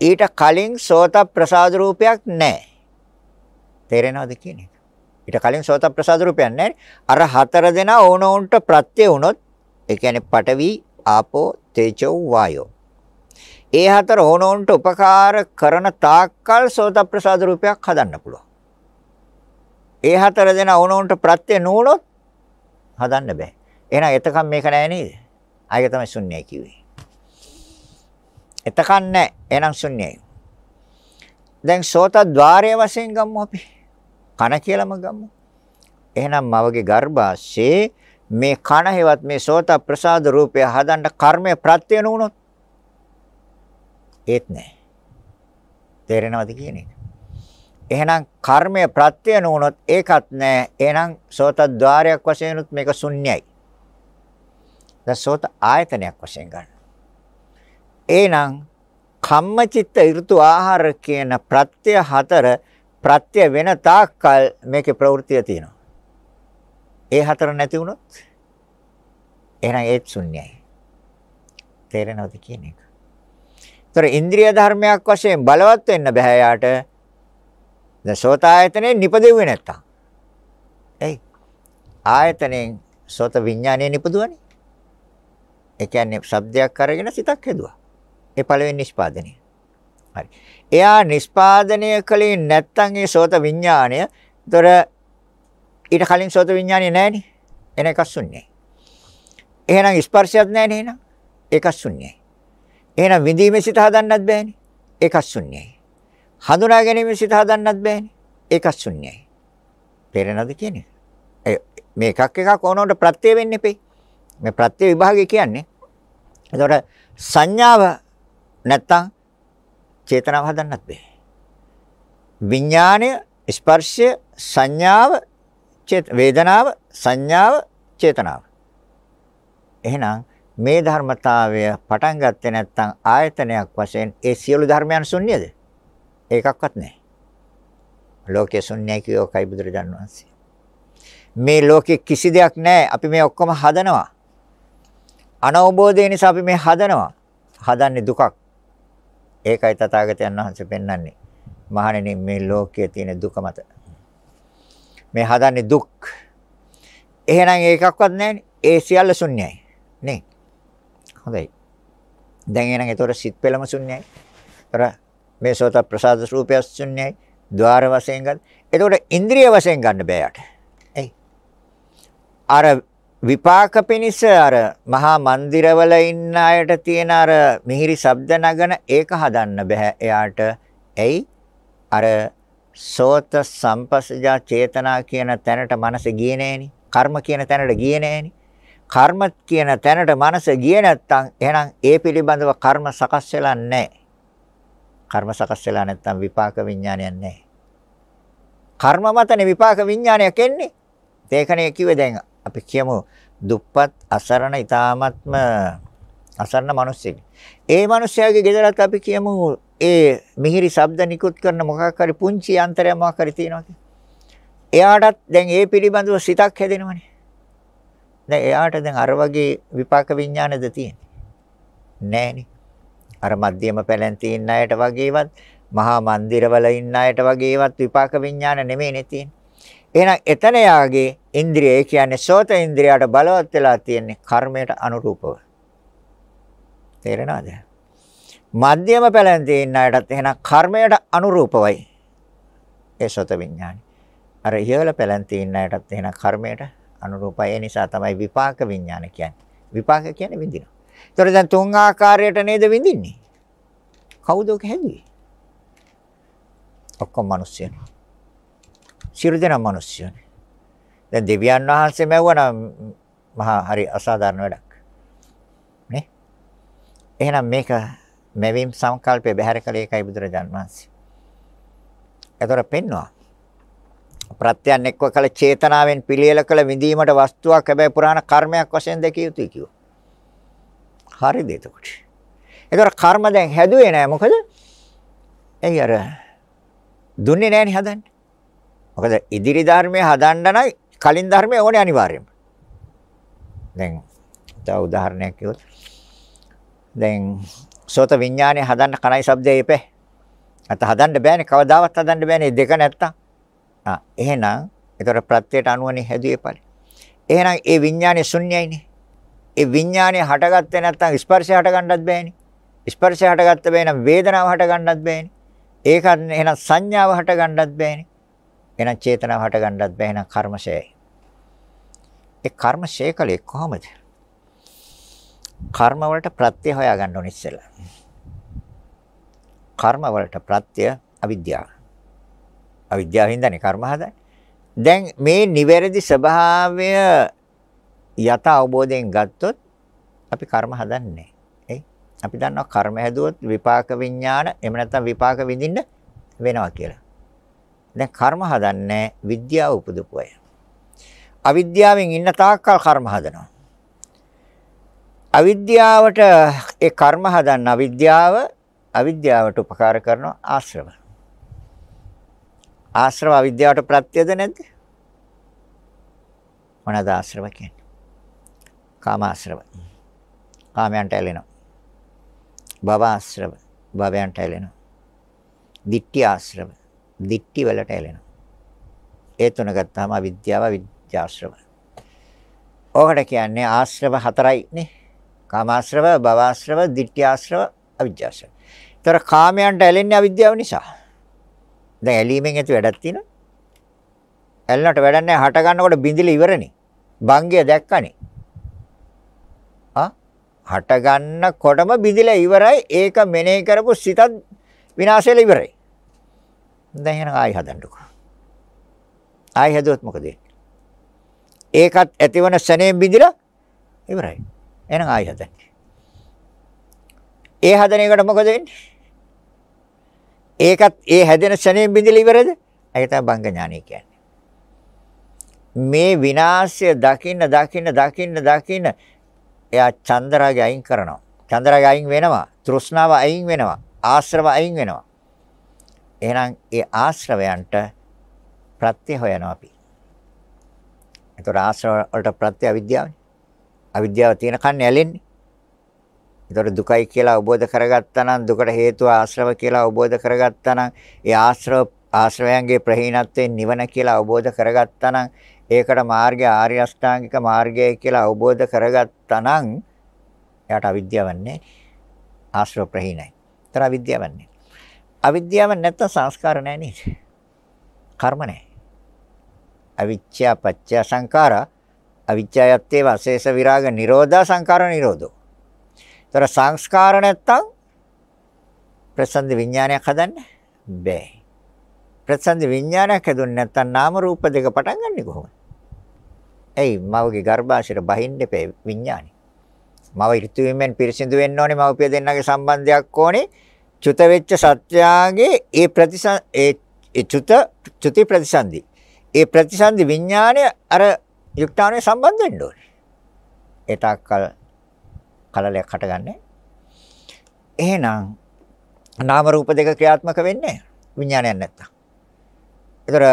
ඊට කලින් සෝත ප්‍රසාද රූපයක් නැහැ. තේරෙනවද කියන්නේ? ඊට කලින් සෝත ප්‍රසාද රූපයක් නැහැ. අර හතර දෙනා ඕනෝන්ට ප්‍රත්‍ය වුණොත් ඒ කියන්නේ පඨවි ආපෝ තේජෝ වායෝ ඒ හතර ඕනෝන්ට උපකාර කරන තාක්කල් සෝත ප්‍රසාද රූපයක් හදන්න පුළුවන්. ඒ හතර දෙන ඕනෝන්ට ප්‍රත්‍ය නුනොත් හදන්න බෑ. එහෙනම් එතකම් මේක නෑ නේද? ආයෙ තමයි ශුන්‍යයි කිව්වේ. එතකන් නෑ. එහෙනම් ශුන්‍යයි. දැන් සෝත ద్వාරය වශයෙන් ගමු අපි. කන කියලාම ගමු. එහෙනම් මවගේ ගර්භාෂයේ මේ කන හේවත් මේ සෝත ප්‍රසාද රූපය හදන්න කර්මය ප්‍රත්‍ය නුනොත් ඒත් නැහැ. තේරෙනවද කියන එක? එහෙනම් කර්මය ප්‍රත්‍ය නොවුනොත් ඒකත් නැහැ. එහෙනම් සෝතද්්වාරයක් වශයෙන් උත් මේක ශුන්‍යයි. දැන් සෝත ආයතනයක් වශයෙන් ගන්න. එහෙනම් කම්මචිත්ත ඍතු ආහාර කියන ප්‍රත්‍ය හතර ප්‍රත්‍ය වෙන තාක්කල් මේකේ ප්‍රවෘත්තිය තියෙනවා. ඒ හතර නැති වුණොත් එහෙනම් ඒත් ශුන්‍යයි. තේරෙනවද කියන එක? ඒතර ඉන්ද්‍රිය ධර්මයක් වශයෙන් බලවත් වෙන්න බෑ යාට. දැන් සෝත ආයතනේ නිපදෙව්වේ නැත්තම්. එයි. ආයතනෙන් සෝත විඥානය නිපදුවනේ. ඒ කියන්නේ ශබ්දයක් අරගෙන සිතක් හැදුවා. ඒ පළවෙනි නිෂ්පාදනය. හරි. එයා නිෂ්පාදනය කලේ නැත්තම් ඒ සෝත විඥානය, ඒතර ඊට කලින් සෝත විඥානය නැහැනේ. එන එකක් ශුන්‍යයි. එහෙනම් ස්පර්ශයක් නැහැ නේද? ඒකක් ශුන්‍යයි. එහෙනම් විඳීමේ සිත හදන්නත් බෑනේ. ඒකත් ශුන්‍යයි. හඳුනා ගැනීමේ සිත හදන්නත් බෑනේ. ඒකත් ශුන්‍යයි. තේරෙනවද කියන්නේ? මේ එකක් එකක් ඕනොන්ට ප්‍රත්‍ය වෙන්න එපේ. මේ ප්‍රත්‍ය විභාගය කියන්නේ. එතකොට සංඥාව නැත්තම් චේතනාව හදන්නත් බෑ. විඥාණය, ස්පර්ශය, සංඥාව, වේදනාව, සංඥාව, චේතනාව. එහෙනම් මේ ධර්මතාවය පටන් ගත්තේ නැත්නම් ආයතනයක් වශයෙන් ඒ සියලු ධර්මයන් ශුන්‍යද? ඒකක්වත් නැහැ. ලෝකයේ ශුන්‍යයි කියෝකයි බුදුරජාණන් වහන්සේ. මේ ලෝකේ කිසි දෙයක් නැහැ. අපි මේ ඔක්කොම හදනවා. අනවබෝධය නිසා අපි මේ හදනවා. හදන්නේ දුකක්. ඒකයි තථාගතයන් වහන්සේ පෙන්වන්නේ. මහණෙනි මේ ලෝකයේ තියෙන දුක මත. මේ හදන්නේ දුක්. එහෙනම් ඒකක්වත් නැහැනේ. ඒ සියල්ල ශුන්‍යයි. නේ? හොඳයි. දැන් එහෙනම් ඒතොර සිත් පෙළම ශුන්‍යයි. ඒතොර මේ සෝත ප්‍රසාද රූපය ශුන්‍යයි. ద్వාර වශයෙන් ගන්න. ඒතකොට ඉන්ද්‍රිය වශයෙන් ගන්න බෑ යට. එයි. අර විපාක පිනිස අර මහා මන්දිරවල ඉන්න අයට තියෙන අර මිහිරි ශබ්ද නගන ඒක හදන්න බෑ එයාට එයි අර සෝත සම්පස්සජා චේතනා කියන තැනට මනස ගියේ නෑනේ. කර්ම කියන තැනට ගියේ නෑනේ. කර්ම කියන තැනට මනස ගියේ නැත්තම් එහෙනම් ඒ පිළිබඳව කර්ම සකස් වෙලා නැහැ. කර්ම සකස් වෙලා නැත්තම් විපාක විඥානයක් නැහැ. කර්ම මතනේ විපාක විඥානයක් එන්නේ. ඒකනේ කිව්වේ දැන් අපි කියමු දුප්පත් අසරණ ඊ타මත්ම අසරණ මිනිස්සෙක්. ඒ මිනිස්යාගේ ගෙදරත් අපි කියමු ඒ මිහිරි ශබ්ද නිකුත් කරන මොකක් හරි පුංචි යන්ත්‍රයක් මොකක් හරි තියෙනවා එයාටත් දැන් ඒ පිළිබඳව සිතක් හැදෙනවනේ. දැන් එයාට දැන් අර වගේ විපාක විඥානද තියෙන්නේ? නෑනේ. අර මධ්‍යම පැලැන්ති ඉන්න අයට වගේවත් මහා මන්දිරවල ඉන්න අයට වගේවත් විපාක විඥාන නෙමෙයිනේ තියෙන්නේ. එහෙනම් එතන යාගේ ඉන්ද්‍රිය ඒ කියන්නේ සෝත ඉන්ද්‍රියට බලවත් වෙලා තියෙන්නේ කර්මයට අනුරූපව. තේරෙනවද? මධ්‍යම පැලැන්තේ ඉන්න අයටත් එහෙනම් කර්මයට අනුරූපවයි. ඒ සෝත විඥානි. අර ඉහළ පැලැන්තේ ඉන්න අයටත් එහෙනම් කර්මයට අනුරූපයි. ඒ නිසා තමයි විපාක විඥාන කියන්නේ. විපාක කියන්නේ විඳිනවා. ඒතර දැන් තුන් ආකාරයට නේද විඳින්නේ? කවුද ඔක හැදුවේ? ඔක්කොම මිනිස්සුන්. සියලු දෙනා මිනිස්සුනේ. දැන් දෙවියන් වහන්සේ මැව්වනම් මහා හරි අසාධාරණ වැඩක්. නේ? එහෙනම් මේක මෙවීම් සංකල්පය බැහැර කළේ ඒකයි බුදුරජාන් වහන්සේ. ඒතර පෙන්නවා. ප්‍රත්‍යයන් එක්ව කළ චේතනාවෙන් පිළියෙල කළ විඳීමට වස්තුවක් හැබැයි පුරාණ කර්මයක් වශයෙන් දැකිය යුතුයි කිව්වා. හරිද එතකොට? ඒතර කර්ම දැන් හැදුවේ නෑ මොකද? එයි අර දුන්නේ නෑනේ හදන්න. මොකද ඉදිරි ධර්මයේ හදන්න නම් කලින් ධර්මයේ ඕනේ අනිවාර්යයෙන්ම. දැන් තව උදාහරණයක් කිව්වොත් දැන් සෝත විඥානේ හදන්න කණයි ශබ්දයේ ඉපේ. අත හදන්න බෑනේ කවදාවත් හදන්න බෑනේ දෙක නැත්තම්. ආ එහෙනම් ඒතර ප්‍රත්‍යයට අනුවනේ හැදුවේ පරි. එහෙනම් ඒ විඥානේ ශුන්‍යයිනේ. ඒ විඥානේ හටගත්තේ නැත්තම් ස්පර්ශය හටගන්නත් බෑනේ. ස්පර්ශය හටගත්ත බෑ නම් වේදනාව හටගන්නත් බෑනේ. ඒකත් එහෙනම් සංඥාව හටගන්නත් බෑනේ. එහෙනම් චේතනාව හටගන්නත් බෑ එහෙනම් කර්මශයයි. ඒ කර්මශය කලේ කොහොමද? කර්ම වලට ප්‍රත්‍ය හොයා ගන්න ඕනේ ඉස්සෙල්ලා. කර්ම වලට ප්‍රත්‍ය අවිද්‍යාව. අවිද්‍යාවෙන්දනේ කර්ම හදන්නේ. දැන් මේ නිවැරදි ස්වභාවය යත අවබෝධයෙන් ගත්තොත් අපි කර්ම හදන්නේ. එයි අපි දන්නවා කර්ම හැදුවොත් විපාක විඥාන එහෙම නැත්නම් විපාක විඳින්න වෙනවා කියලා. දැන් කර්ම හදන්නේ විද්‍යාව උපදපු අය. අවිද්‍යාවෙන් ඉන්න තාක්කල් කර්ම හදනවා. අවිද්‍යාවට ඒ කර්ම හදන්න අවිද්‍යාව අවිද්‍යාවට උපකාර කරන ආශ්‍රව. ආශ්‍රව අවිද්‍යාවට ප්‍රත්‍යද නැද්ද? මොනවාද ආශ්‍රව කියන්නේ? කාම ආශ්‍රව. කාමයන්ට ඇලෙනවා. භව ආශ්‍රව. භවයන්ට ඇලෙනවා. ditthi ආශ්‍රව. ditthi වලට ඇලෙනවා. ඒ තුන ගත්තාම අවිද්‍යාව විද්‍යාශ්‍රව. ඕකට කියන්නේ ආශ්‍රව හතරයි නේ. කාමාශ්‍රව, භවආශ්‍රව, ditthිආශ්‍රව, අවිජ්ජාශ්‍රව. ඒතර කාමයන්ට ඇලෙන්නේ අවිද්‍යාව නිසා. දැන් ඇලීමෙන් ඇති වැඩක් තියෙනවා. ඇල්ලනට වැඩක් නැහැ. හට ගන්නකොට බිඳිලා ඉවරනේ. භංගය දැක්කනේ. ආ හට ගන්නකොටම බිඳිලා ඉවරයි. ඒක මෙනෙහි කරපු සිතත් විනාශ වෙලා ඉවරයි. දැන් එහෙනම් ආයි හදන්නකෝ. ආයි හදුවොත් මොකද ඒකත් ඇතිවන ශනේ බිඳිලා ඉවරයි. එහෙනම් ආයි හදන්නේ. ඒ හදන එකට මොකද වෙන්නේ? ඒකත් ඒ හැදෙන ශරණයෙන් බිඳිලා ඉවරද? ඒක තමයි බංග ඥානය කියන්නේ. මේ විනාශය දකින්න දකින්න දකින්න දකින්න එයා චන්දරාගය අයින් කරනවා. චන්දරාගය අයින් වෙනවා. තෘෂ්ණාව අයින් වෙනවා. ආශ්‍රව අයින් වෙනවා. එහෙනම් ඒ ආශ්‍රවයන්ට ප්‍රත්‍ය හොයනවා අපි. ඒතර ආශ්‍රව වලට ප්‍රත්‍ය අවිද්‍යාවනේ. අවිද්‍යාව තියෙන කන්නේ ඇලෙන්නේ. ඒතකොට දුකයි කියලා අවබෝධ කරගත්තා නම් දුකට හේතුව ආශ්‍රව කියලා අවබෝධ කරගත්තා නම් ඒ ආශ්‍රව ආශ්‍රවයන්ගේ ප්‍රහීනත්වයෙන් නිවන කියලා අවබෝධ කරගත්තා නම් ඒකට මාර්ගය ආර්ය අෂ්ටාංගික මාර්ගය කියලා අවබෝධ කරගත්තා නම් එයාට අවිද්‍යාවක් නැහැ. ආශ්‍රව ප්‍රහීනයි. ඒතර අවිද්‍යාවක් නැහැ. අවිද්‍යාවක් නැත්තම් සංස්කාර නැහැ නේද? කර්ම නැහැ. අවිච්ඡා පත්‍ය සංඛාරා අවිච්ඡායත්තේ වශේෂ විරාග නිරෝධා සංකාර නිරෝධෝ. ତර සංස්කාර නැත්තම් ප්‍රසන්න විඥානයක් හදන්න බෑ. ප්‍රතිසන්දි විඥානයක් හැදුන්නේ නැත්නම් නාම රූප දෙක පටන් ගන්නෙ කොහොමද? එයි මවගේ ගර්භාෂයට බහින්න එපේ විඥානි. මව ඍතු වීමෙන් පිරිසිදු වෙන්න ඕනේ මව්පිය දෙන්නගේ සම්බන්ධයක් ඕනේ. චුත වෙච්ච සත්‍යාගේ ඒ ප්‍රතිසන් ඒ චුත චුති ප්‍රතිසන්දි. ඒ ප්‍රතිසන්දි විඥානය අර යුක්තාණය සම්බන්ධ වෙන්න ඕනේ. ඒ තාක්කල් කලලයක් හටගන්නේ. එහෙනම් නාම රූප දෙක ක්‍රියාත්මක වෙන්නේ විඥානයක් නැත්තම්. ඒතර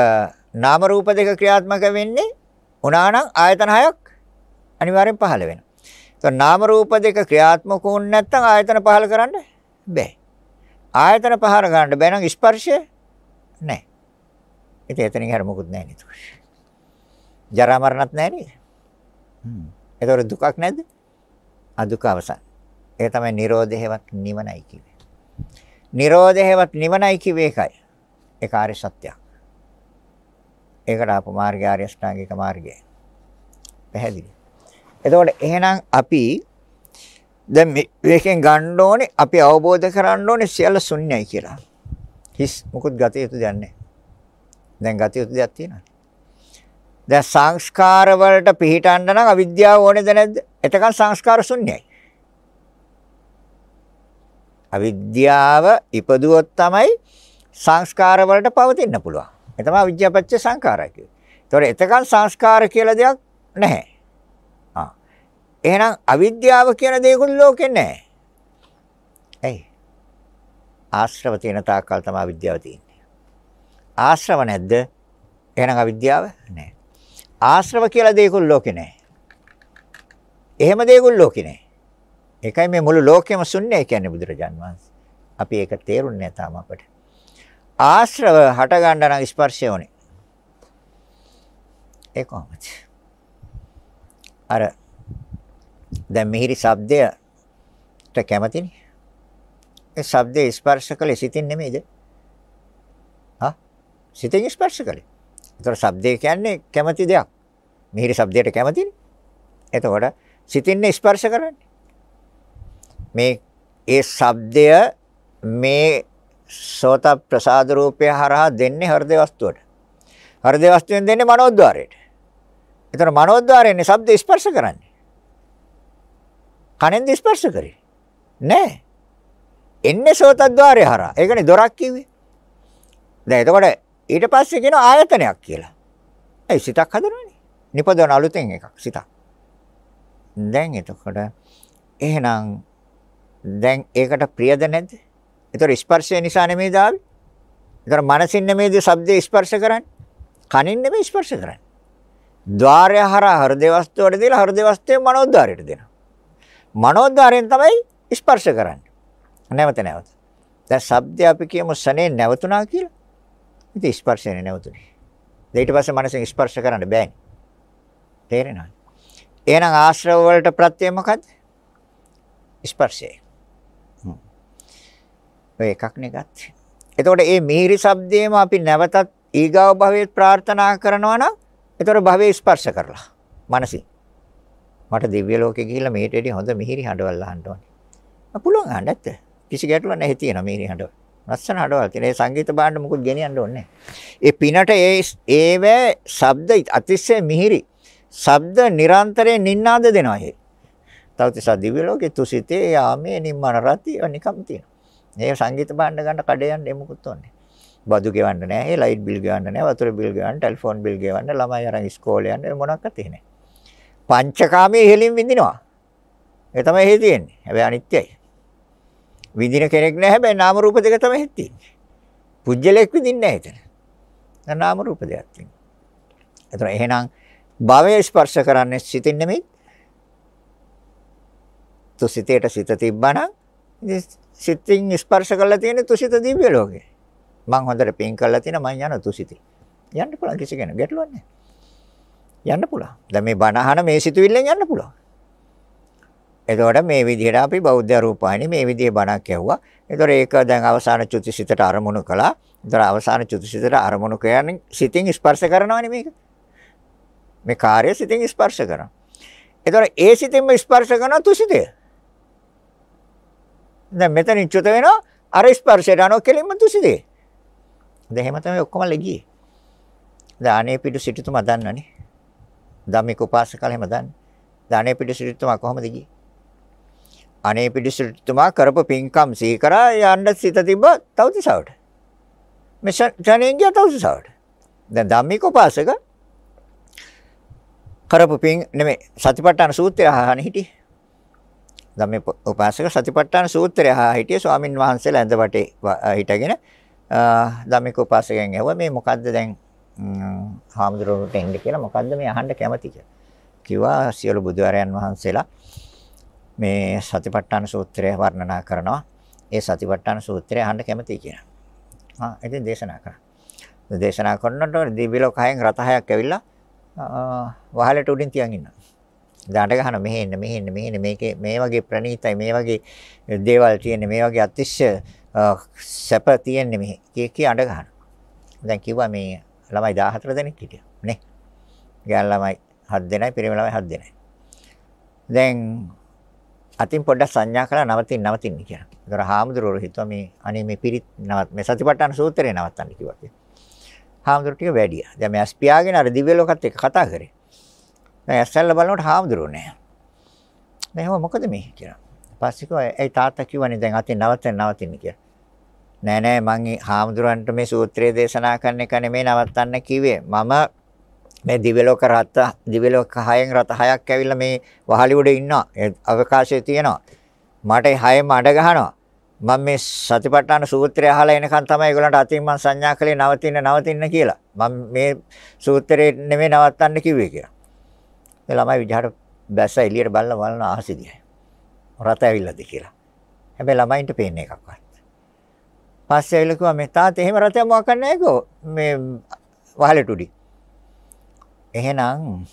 නාම රූප දෙක ක්‍රියාත්මක වෙන්නේ උනානම් ආයතන හයක් අනිවාර්යෙන් පහළ වෙනවා. ඒතර නාම රූප දෙක ක්‍රියාත්මක වුනේ නැත්තම් ආයතන පහළ කරන්න බෑ. ආයතන පහළ ගන්න බෑ නම් ස්පර්ශය නැහැ. ඉතින් එතනින් හැර මොකුත් නැහැ නේද? ජරා මරණත් නැහැ නේද? හ්ම්. ඒතර දුකක් නැද්ද? අදුක අවසන්. ඒ තමයි Nirodheවත් නිවනයි කිව්වේ. Nirodheවත් නිවනයි කිව්වේ ඒකයි. ඒක ආර්ය සත්‍යයක්. ඒකට ආපු මාර්ගය ආර්ය අෂ්ටාංගික මාර්ගය. පැහැදිලි. එතකොට එහෙනම් අපි දැන් මේකෙන් ගන්න ඕනේ අපි අවබෝධ කරගන්න ඕනේ සියල්ල ශුන්‍යයි කියලා. හිස් මොකුත් ගත යුතු දෙයක් නැහැ. දැන් ගත යුතු දෙයක් තියෙනවා. දැන් සංස්කාර වලට පිළිටන්න නම් අවිද්‍යාව ඕනේද නැද්ද? එතකන් සංස්කාර ශුන්‍යයි. අවිද්‍යාව ඉපදුවොත් තමයි සංස්කාර වලට පවතින්න පුළුවන්. ඒ තමයි අවිද්‍යාපච්ච සංඛාරය කියන්නේ. ඒතොර එතකන් සංස්කාර කියලා දෙයක් නැහැ. ආ. එහෙනම් අවිද්‍යාව කියන දේකුත් ලෝකේ නැහැ. ඇයි? ආශ්‍රව තියෙන තාක්කල් තමයි අවිද්‍යාව තියෙන්නේ. ආශ්‍රව නැද්ද? එහෙනම් අවිද්‍යාව නැහැ. ආශ්‍රව කියලා දේකුත් ලෝකේ නැහැ. එහෙම දේකුත් ලෝකේ නැහැ. ඒකයි මේ මුළු ලෝකෙම ශුන්‍යයි කියන්නේ බුදුරජාන් වහන්සේ. අපි ඒක තේරුන්නේ නැහැ තාම අපිට. ආශ්‍රව හට ගන්න නම් ස්පර්ශය ඕනේ. ඒ කොහොමද? අර දැන් මිහිරි ශබ්දයට කැමතිනේ. ඒ ශබ්දේ ස්පර්ශ කළේ සිතින් නෙමෙයිද? හා? සිතින් ස්පර්ශ කළේ. ඒතර ශබ්දේ කියන්නේ කැමති දෙයක්. මිහිරි ශබ්දයට කැමතිනේ. එතකොට සිතින් ස්පර්ශ කරන්නේ. මේ ඒ ශබ්දය මේ සෝත ප්‍රසාද රූපය හරහා දෙන්නේ හෘද වස්තුවට. හෘද වස්තුවෙන් දෙන්නේ මනෝද්වාරයට. එතන මනෝද්වාරයෙන් ශබ්ද ස්පර්ශ කරන්නේ. කනෙන්ද ස්පර්ශ කරේ? නෑ. එන්නේ සෝතද්්වාරය හරහා. ඒකනේ දොරක් කිව්වේ. දැන් එතකොට ඊට පස්සේ කියන ආයතනයක් කියලා. ඒ සිතක් හදනවනේ. නිපදවන අලුතෙන් එකක් සිතක්. දැන් එතකොට එහෙනම් දැන් ඒකට ප්‍රියද නැද්ද? ඒතර ස්පර්ශය නිසා නෙමෙයි දාවේ. ඒතර මනසින් නෙමෙයිද ශබ්දේ ස්පර්ශ කරන්නේ? කනින් නෙමෙයි ස්පර්ශ කරන්නේ. ద్వාරය හරහා හෘදේ වස්තුවට දීලා හෘදේ වස්තුවේ මනෝද්වාරයට දෙනවා. මනෝද්වාරයෙන් තමයි ස්පර්ශ කරන්නේ. නැවත නැවත. දැන් ශබ්දය අපි කියමු සනේ නැවතුණා කියලා. ඉතින් ස්පර්ශයනේ නැවතුනේ. ඊට පස්සේ මනසෙන් ස්පර්ශ කරන්න බෑනේ. තේරෙනවද? එහෙනම් ආශ්‍රව වලට ප්‍රත්‍යය මොකද්ද? ස්පර්ශය. ඔය එකක් නේ ගත්තේ. එතකොට මේ මිහිරි ශබ්දේම අපි නැවතත් ඊගාව භවයේ ප්‍රාර්ථනා කරනවා නම් එතකොට භවයේ ස්පර්ශ කරලා මනසින් මට දිව්‍ය ලෝකෙ ගිහිල්ලා මේට වැඩි හොඳ මිහිරි හඬවල් අහන්න ඕනේ. පුළුවන් අහන්න ඇත්ත. කිසි ගැටලුවක් නැහැ තියෙනවා මිහිරි හඬවල්. ලස්සන හඬවල් තියෙන. ඒ සංගීත භාණ්ඩ මුකුත් ගෙනියන්න ඕනේ ඒ පිනට ඒ ඒව ශබ්ද අතිශය මිහිරි. ශබ්ද නිරන්තරයෙන් නින්නාද දෙනවා. තව තිසා දිව්‍ය ලෝකේ තුසිතේ යාමේ නිම්මන රති නිකම් තියෙනවා. මේ සංගීත භාණ්ඩ ගන්න කඩේ යන්න එමුකුත් ඕනේ. බදු ගෙවන්න නැහැ, ලයිට් බිල් ගෙවන්න නැහැ, වතුර බිල් ගෙවන්න, ටෙලිෆෝන් බිල් ගෙවන්න, ළමයි අරන් ඉස්කෝලේ යන්න මොනක්වත් නැහැ. පංචකාමයේ ඉහෙලින් විඳිනවා. ඒ තමයි හේ තියෙන්නේ. හැබැයි අනිත්‍යයි. විඳින කෙනෙක් නැහැ හැබැයි නාම රූප දෙක තමයි තියෙන්නේ. පුජ්‍යලෙක් විඳින්නේ නැහැ එතන. නාම රූප දෙයක් තියෙනවා. එතන එහෙනම් භවය ස්පර්ශ කරන්නේ සිතින් නෙමෙයි. තුසිතේට සිත තිබ්බනම් සිතින් ස්පර්ශ කරලා තියෙන තුසිත දිව්‍ය ලෝකේ. මං හොඳට පින් කරලා තියෙන මං යන තුසිතේ. යන්න පුළුවන් කිසි කෙනෙක් ගැටලුවක් නැහැ. යන්න පුළුවන්. දැන් මේ බණ අහන මේ සිතුවිල්ලෙන් යන්න පුළුවන්. එතකොට මේ විදිහට අපි බෞද්ධ රූපායනි මේ විදිහේ බණක් ඇහුවා. එතකොට ඒක දැන් අවසාන චුතිසිතට අරමුණු කළා. එතකොට අවසාන චුතිසිතට අරමුණු කියන්නේ සිතින් ස්පර්ශ කරනවානේ මේක. මේ කාර්ය සිතින් ස්පර්ශ කරනවා. එතකොට ඒ සිතින්ම ස්පර්ශ කරන තුසිතය. දැන් මෙතනින් චුත වෙනවා අර ස්පර්ශයට අනුව කෙලින්ම තුසිතේ. දැන් එහෙම තමයි ඔක්කොම ලගියේ. දානේ පිටු සිටුතුමා දන්නනේ. ධම්මික උපාසකලා එහෙම දන්නේ. දානේ පිටු සිටුතුමා කොහොමද ගියේ? අනේ පිටු සිටුතුමා කරපු පින්කම් සීකරා යන්න සිත තිබ්බ තවතිසාවට. මේ ශරණෙන් ගියා තවතිසාවට. දැන් ධම්මික උපාසක කරපු පින් නෙමෙයි සතිපට්ඨාන සූත්‍රය අහගෙන හිටියේ. ධම්මික උපාසක සතිපට්ඨාන සූත්‍රය අහා හිටියේ ස්වාමින් වහන්සේලා ඇඳ වටේ හිටගෙන ධම්මික උපාසකයන් ඇහුවා මේ මොකද්ද දැන් හාමුදුරුවන්ට එන්න කියලා මොකද්ද මේ අහන්න කැමති කියලා. කිව්වා සියලු බුදුරයන් වහන්සේලා මේ සතිපට්ඨාන සූත්‍රය වර්ණනා කරනවා. ඒ සතිපට්ඨාන සූත්‍රය අහන්න කැමතියි කියලා. ආ ඉතින් දේශනා කරා. දේශනා කරනකොට දිවිලෝ කයෙන් රතහයක් ඇවිල්ලා වහලට උඩින් තියන් ඉන්නවා. දඬ ගහන මෙහෙ ඉන්න මෙහෙ ඉන්න මෙහෙ ඉන්න මේකේ මේ වගේ ප්‍රණීතයි මේ වගේ දේවල් තියෙන්නේ මේ වගේ අතිශය සැප තියෙන්නේ මෙහෙ කිය කිය අඬ ගහනවා. දැන් කිව්වා මේ ළමයි 14 දෙනෙක් හිටියා නේ. ගෑන් ළමයි 7 දෙනයි පිරිමි ළමයි 7 දෙනයි. දැන් අතින් පොඩ්ඩක් සංඥා කරලා නවතින්න නවතින්න කියලා. ඒතර හාමුදුරුවෝ හිතුවා මේ අනේ මේ පිරිත් නවත් මේ සතිපට්ඨාන සූත්‍රේ නවත්තන්න කිව්වා කියලා. හාමුදුරුවෝ ටික වැඩියා. දැන් මේ අස්පියාගෙන අර දිව්‍ය ලෝකත් එක්ක කතා කරේ. දැන් ඇස්සල්ල බලනකොට හාමුදුරුවෝ නෑ. දැන් එහෙම මොකද මේ කියලා. පස්සේ කිව්වා ඒ තාත්තා කිව්වනේ දැන් අතින් නවත්තන්න නවතින්න කියලා. නෑ නෑ මං හාමුදුරන්ට මේ සූත්‍රය දේශනා කරන එක නෙමෙයි නවත්තන්න කිව්වේ. මම මේ දිව්‍ය ලෝක රත දිව්‍ය ලෝක හයෙන් රත හයක් ඇවිල්ලා මේ වහලි උඩ ඉන්නවා. ඒ අවකාශය තියෙනවා. මට හයෙම අඩ ගහනවා. මම මේ සතිපට්ඨාන සූත්‍රය අහලා එනකන් තමයි ඒගොල්ලන්ට අතින් මම සංඥා කළේ නවතින්න නවතින්න කියලා. මම මේ සූත්‍රේ නෙමෙයි නවත්තන්න කිව්වේ කියලා. ඒ ළමයි විජහට බැස්ස එළියට බලලා බලන ආසිදියයි. රත ඇවිල්ලාද කියලා. හැබැයි ළමයින්ට පේන්නේ එකක්වත්. පස්සේ ඇවිල්ලා කිව්වා මේ තාත්තේ එහෙම රතයක් මොකක් නැහැ කෝ මේ වහලට උඩි. එහෙනම්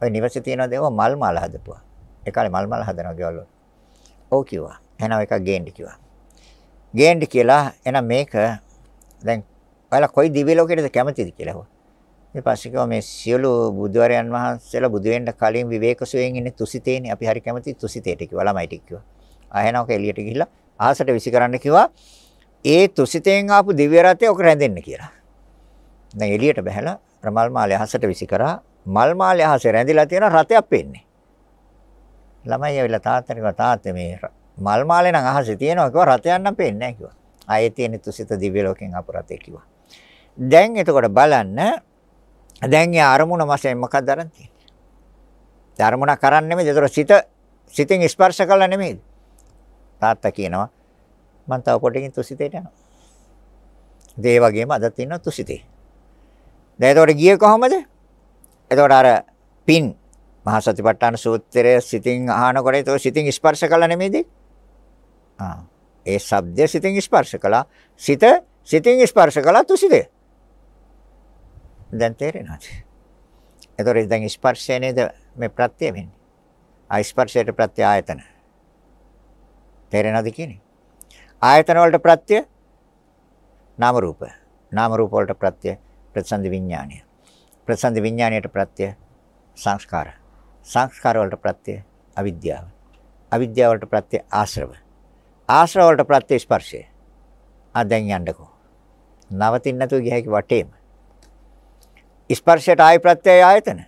ඔය නිවසේ තියෙන දේව මල් මාල හදපුවා. ඒ කාලේ මල් මාල හදනවා ගෙවල් වල. ඔව් කිව්වා. එහෙනම් එකක් ගේන්න කිව්වා. ගේන්න කියලා එහෙනම් මේක දැන් ඔයාලා කොයි දිව්‍ය ලෝකෙටද කැමතිද කියලා හොවා. ඊට පස්සේ කිව්වා මේ සියලු බුදුවරයන් වහන්සේලා බුදු වෙන්න කලින් විවේකසුවෙන් ඉන්නේ තුසිතේනේ අපි හරි කැමති තුසිතේට කිව්වා ළමයි ටික කිව්වා. ආ එහෙනම් ඔක එළියට ගිහිල්ලා ආසට විසි කරන්න කිව්වා. ඒ තුසිතෙන් ආපු දිව්‍ය රථය ඔක රැඳෙන්න කියලා. දැන් එළියට බහැලා මල් මාලය අහසට විසි කරා. මල් මාලය අහසේ රැඳිලා තියෙන රථයක් පෙන්නේ. ළමයි ඇවිල්ලා තාත්තට කිව්වා තාත්තේ මේ මල් මාලේ නම් අහසේ තියෙනවා කිව්වා රථයක් නම් පෙන්නේ නැහැ කිව්වා. ආයේ තියෙන තුසිත දිව්‍ය ලෝකෙන් ආපු රථය කිව්වා. දැන් එතකොට බලන්න දැන් යා අරමුණ වශයෙන් මොකක්ද අරන් තියෙන්නේ? අරමුණ කරන්නේ නෙමෙයි. ඒතර සිත සිතින් ස්පර්ශ කළා නෙමෙයි. තාත්තා කියනවා මම තව පොඩකින් තුසිතේට යනවා. ඒ වගේම අද තියෙනවා තුසිතේ. දැන් එතකොට ගියේ කොහමද? එතකොට අර පින් මහා සතිපට්ඨාන සූත්‍රයේ සිතින් අහනකොට ඒක සිතින් ස්පර්ශ කළා නෙමෙයිද? ආ ඒ ශබ්දය සිතින් ස්පර්ශ කළා. සිත සිතින් ස්පර්ශ කළා තුසිතේ. දැන් තේරෙනවද? එතකොට දැන් ස්පර්ශය නේද මේ ප්‍රත්‍ය වෙන්නේ. ආ ස්පර්ශයට ප්‍රත්‍ය ආයතන. තේරෙනවද කියන්නේ? ආයතන වලට ප්‍රත්‍ය නාම රූප. නාම රූප වලට ප්‍රත්‍ය ප්‍රතිසන්දි විඥානය. ප්‍රතිසන්දි විඥාණයට ප්‍රත්‍ය සංස්කාර. සංස්කාර වලට ප්‍රත්‍ය අවිද්‍යාව. අවිද්‍යාව වලට ප්‍රත්‍ය ආශ්‍රව. ආශ්‍රව වලට ප්‍රත්‍ය ස්පර්ශය. ආ දැන් යන්නකෝ. නවතින්න නැතුව ගියයි වටේම. ස්පර්ශයට ආයි ප්‍රත්‍යය ආයතන.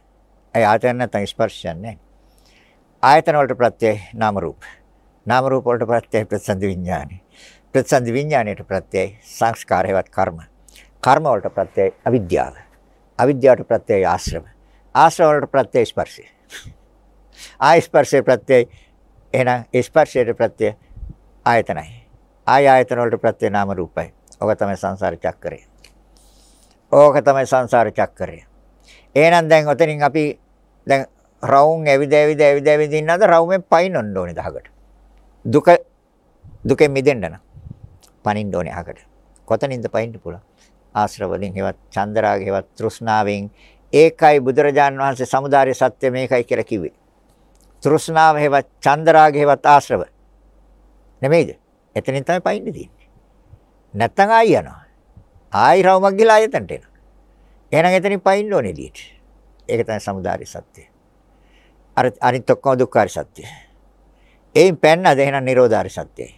ඒ ආයතන නැත්නම් ස්පර්ශයක් නැහැ. ආයතන වලට ප්‍රත්‍යය නාම රූප. නාම රූප වලට ප්‍රත්‍යය ප්‍රතිසන්දි විඥානයි. ප්‍රතිසන්දි විඥාණයට ප්‍රත්‍යය සංස්කාරයවත් කර්ම. කර්ම වලට ප්‍රත්‍යය අවිද්‍යාව. අවිද්‍යාවට ප්‍රත්‍යය ආශ්‍රව. ආශ්‍රව වලට ප්‍රත්‍යය ස්පර්ශය. ආය ස්පර්ශය ප්‍රත්‍යය එහෙනම් ස්පර්ශයට ප්‍රත්‍යය ආයතනයි. ආය ආයතන වලට ප්‍රත්‍යය නාම රූපයි. ඔක තමයි සංසාර චක්‍රය. ඕක තමයි සංසාර චක්‍රය. එහෙනම් දැන් ඔතනින් අපි දැන් රවුම් ඇවිද ඇවිද ඇවිද ඇවිද ඉන්නද රවුමෙන් පයින්නන්න ඕනේ දහකට. දුක දුකෙන් මිදෙන්න නම් පනින්න ඕනේ අහකට. කොතනින්ද පයින්න පුළුවන්? ආශ්‍රව වලින් හේවත් චන්දරාගේ හේවත් තෘෂ්ණාවෙන් ඒකයි බුදුරජාන් වහන්සේ samudāri සත්‍ය මේකයි කියලා කිව්වේ. තෘෂ්ණාව හේවත් චන්දරාගේ හේවත් ආශ්‍රව. නෙමෙයිද? එතනින් තමයි පයින්න තියෙන්නේ. නැත්තම් ආයි යනවා. ආයි රවුමක් ගිහලා ආයතනට එනවා. එහෙනම් එතනින් පයින්න ඕනේ එළියට. ඒක තමයි samudāri සත්‍ය. අර අනිත් ඔක්කොම දුක්ඛාර සත්‍ය. එයින් පැන්නද එහෙනම් නිරෝධාර සත්‍යයි.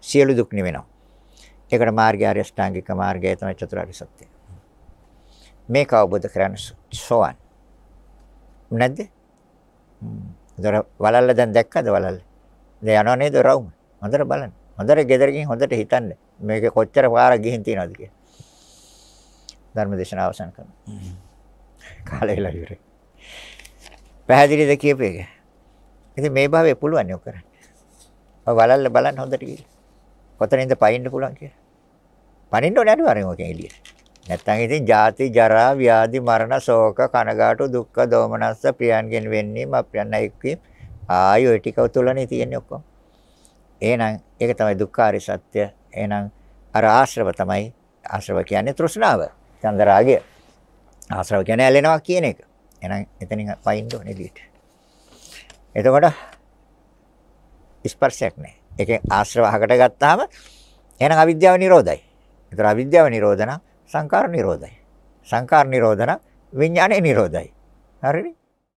සියලු දුක් නිවෙනවා. ඒකට මාර්ගය ආර්ය ශ්‍රාංගික මාර්ගය තමයි චතුරාර්ය සත්‍ය. මේක අවබෝධ කරගන්න සෝවන්. නැද්ද? දර වලල්ල දැන් දැක්කද වලල්ල? දැන් යනව නේද රවුම? හොඳට බලන්න. හොඳට ගෙදරකින් හොඳට හිතන්න. මේක කොච්චර පාරක් ගිහින් තියනවද කියලා. ධර්ම දේශනාව අවසන් කරනවා. කාලය වෙලා ඉවරයි. පැහැදිලිද කියපු එක? ඉතින් මේ භාවයේ පුළුවන් නේ ඔක කරන්න. ඔය වලල්ල බලන්න හොඳට කියලා. කොතනින්ද පයින්න පුළුවන් කියලා. පනින්න ඕනේ අනිවාර්යෙන් ඔකෙන් එළියට. නැත්තම් ඉතින් ජාති ජරා ව්‍යාධි මරණ ශෝක කනගාටු දුක්ඛ දෝමනස්ස ප්‍රියන්ගෙන් වෙන්නේ අප්‍රියන් එක්වීම ආයි ඔය ටික තුලනේ තියෙන්නේ ඔක්කොම. එහෙනම් ඒක තමයි දුක්ඛාරි සත්‍ය. එහෙනම් අර ආශ්‍රව තමයි ආශ්‍රව කියන්නේ තෘෂ්ණාව. චන්දරාගය. ආශ්‍රව කියන්නේ ඇලෙනවා කියන එක. එහෙනම් එතනින් පයින්න ඕනේ එළියට. එතකොට ස්පර්ශයක් නැහැ. ඒකෙන් ආශ්‍රව අහකට ගත්තාම එහෙනම් අවිද්‍යාව නිරෝධයි. ඒතර අවිද්‍යාව නිරෝධන සංකාර නිරෝධයි. සංකාර නිරෝධන විඥානේ නිරෝධයි. හරිනේ?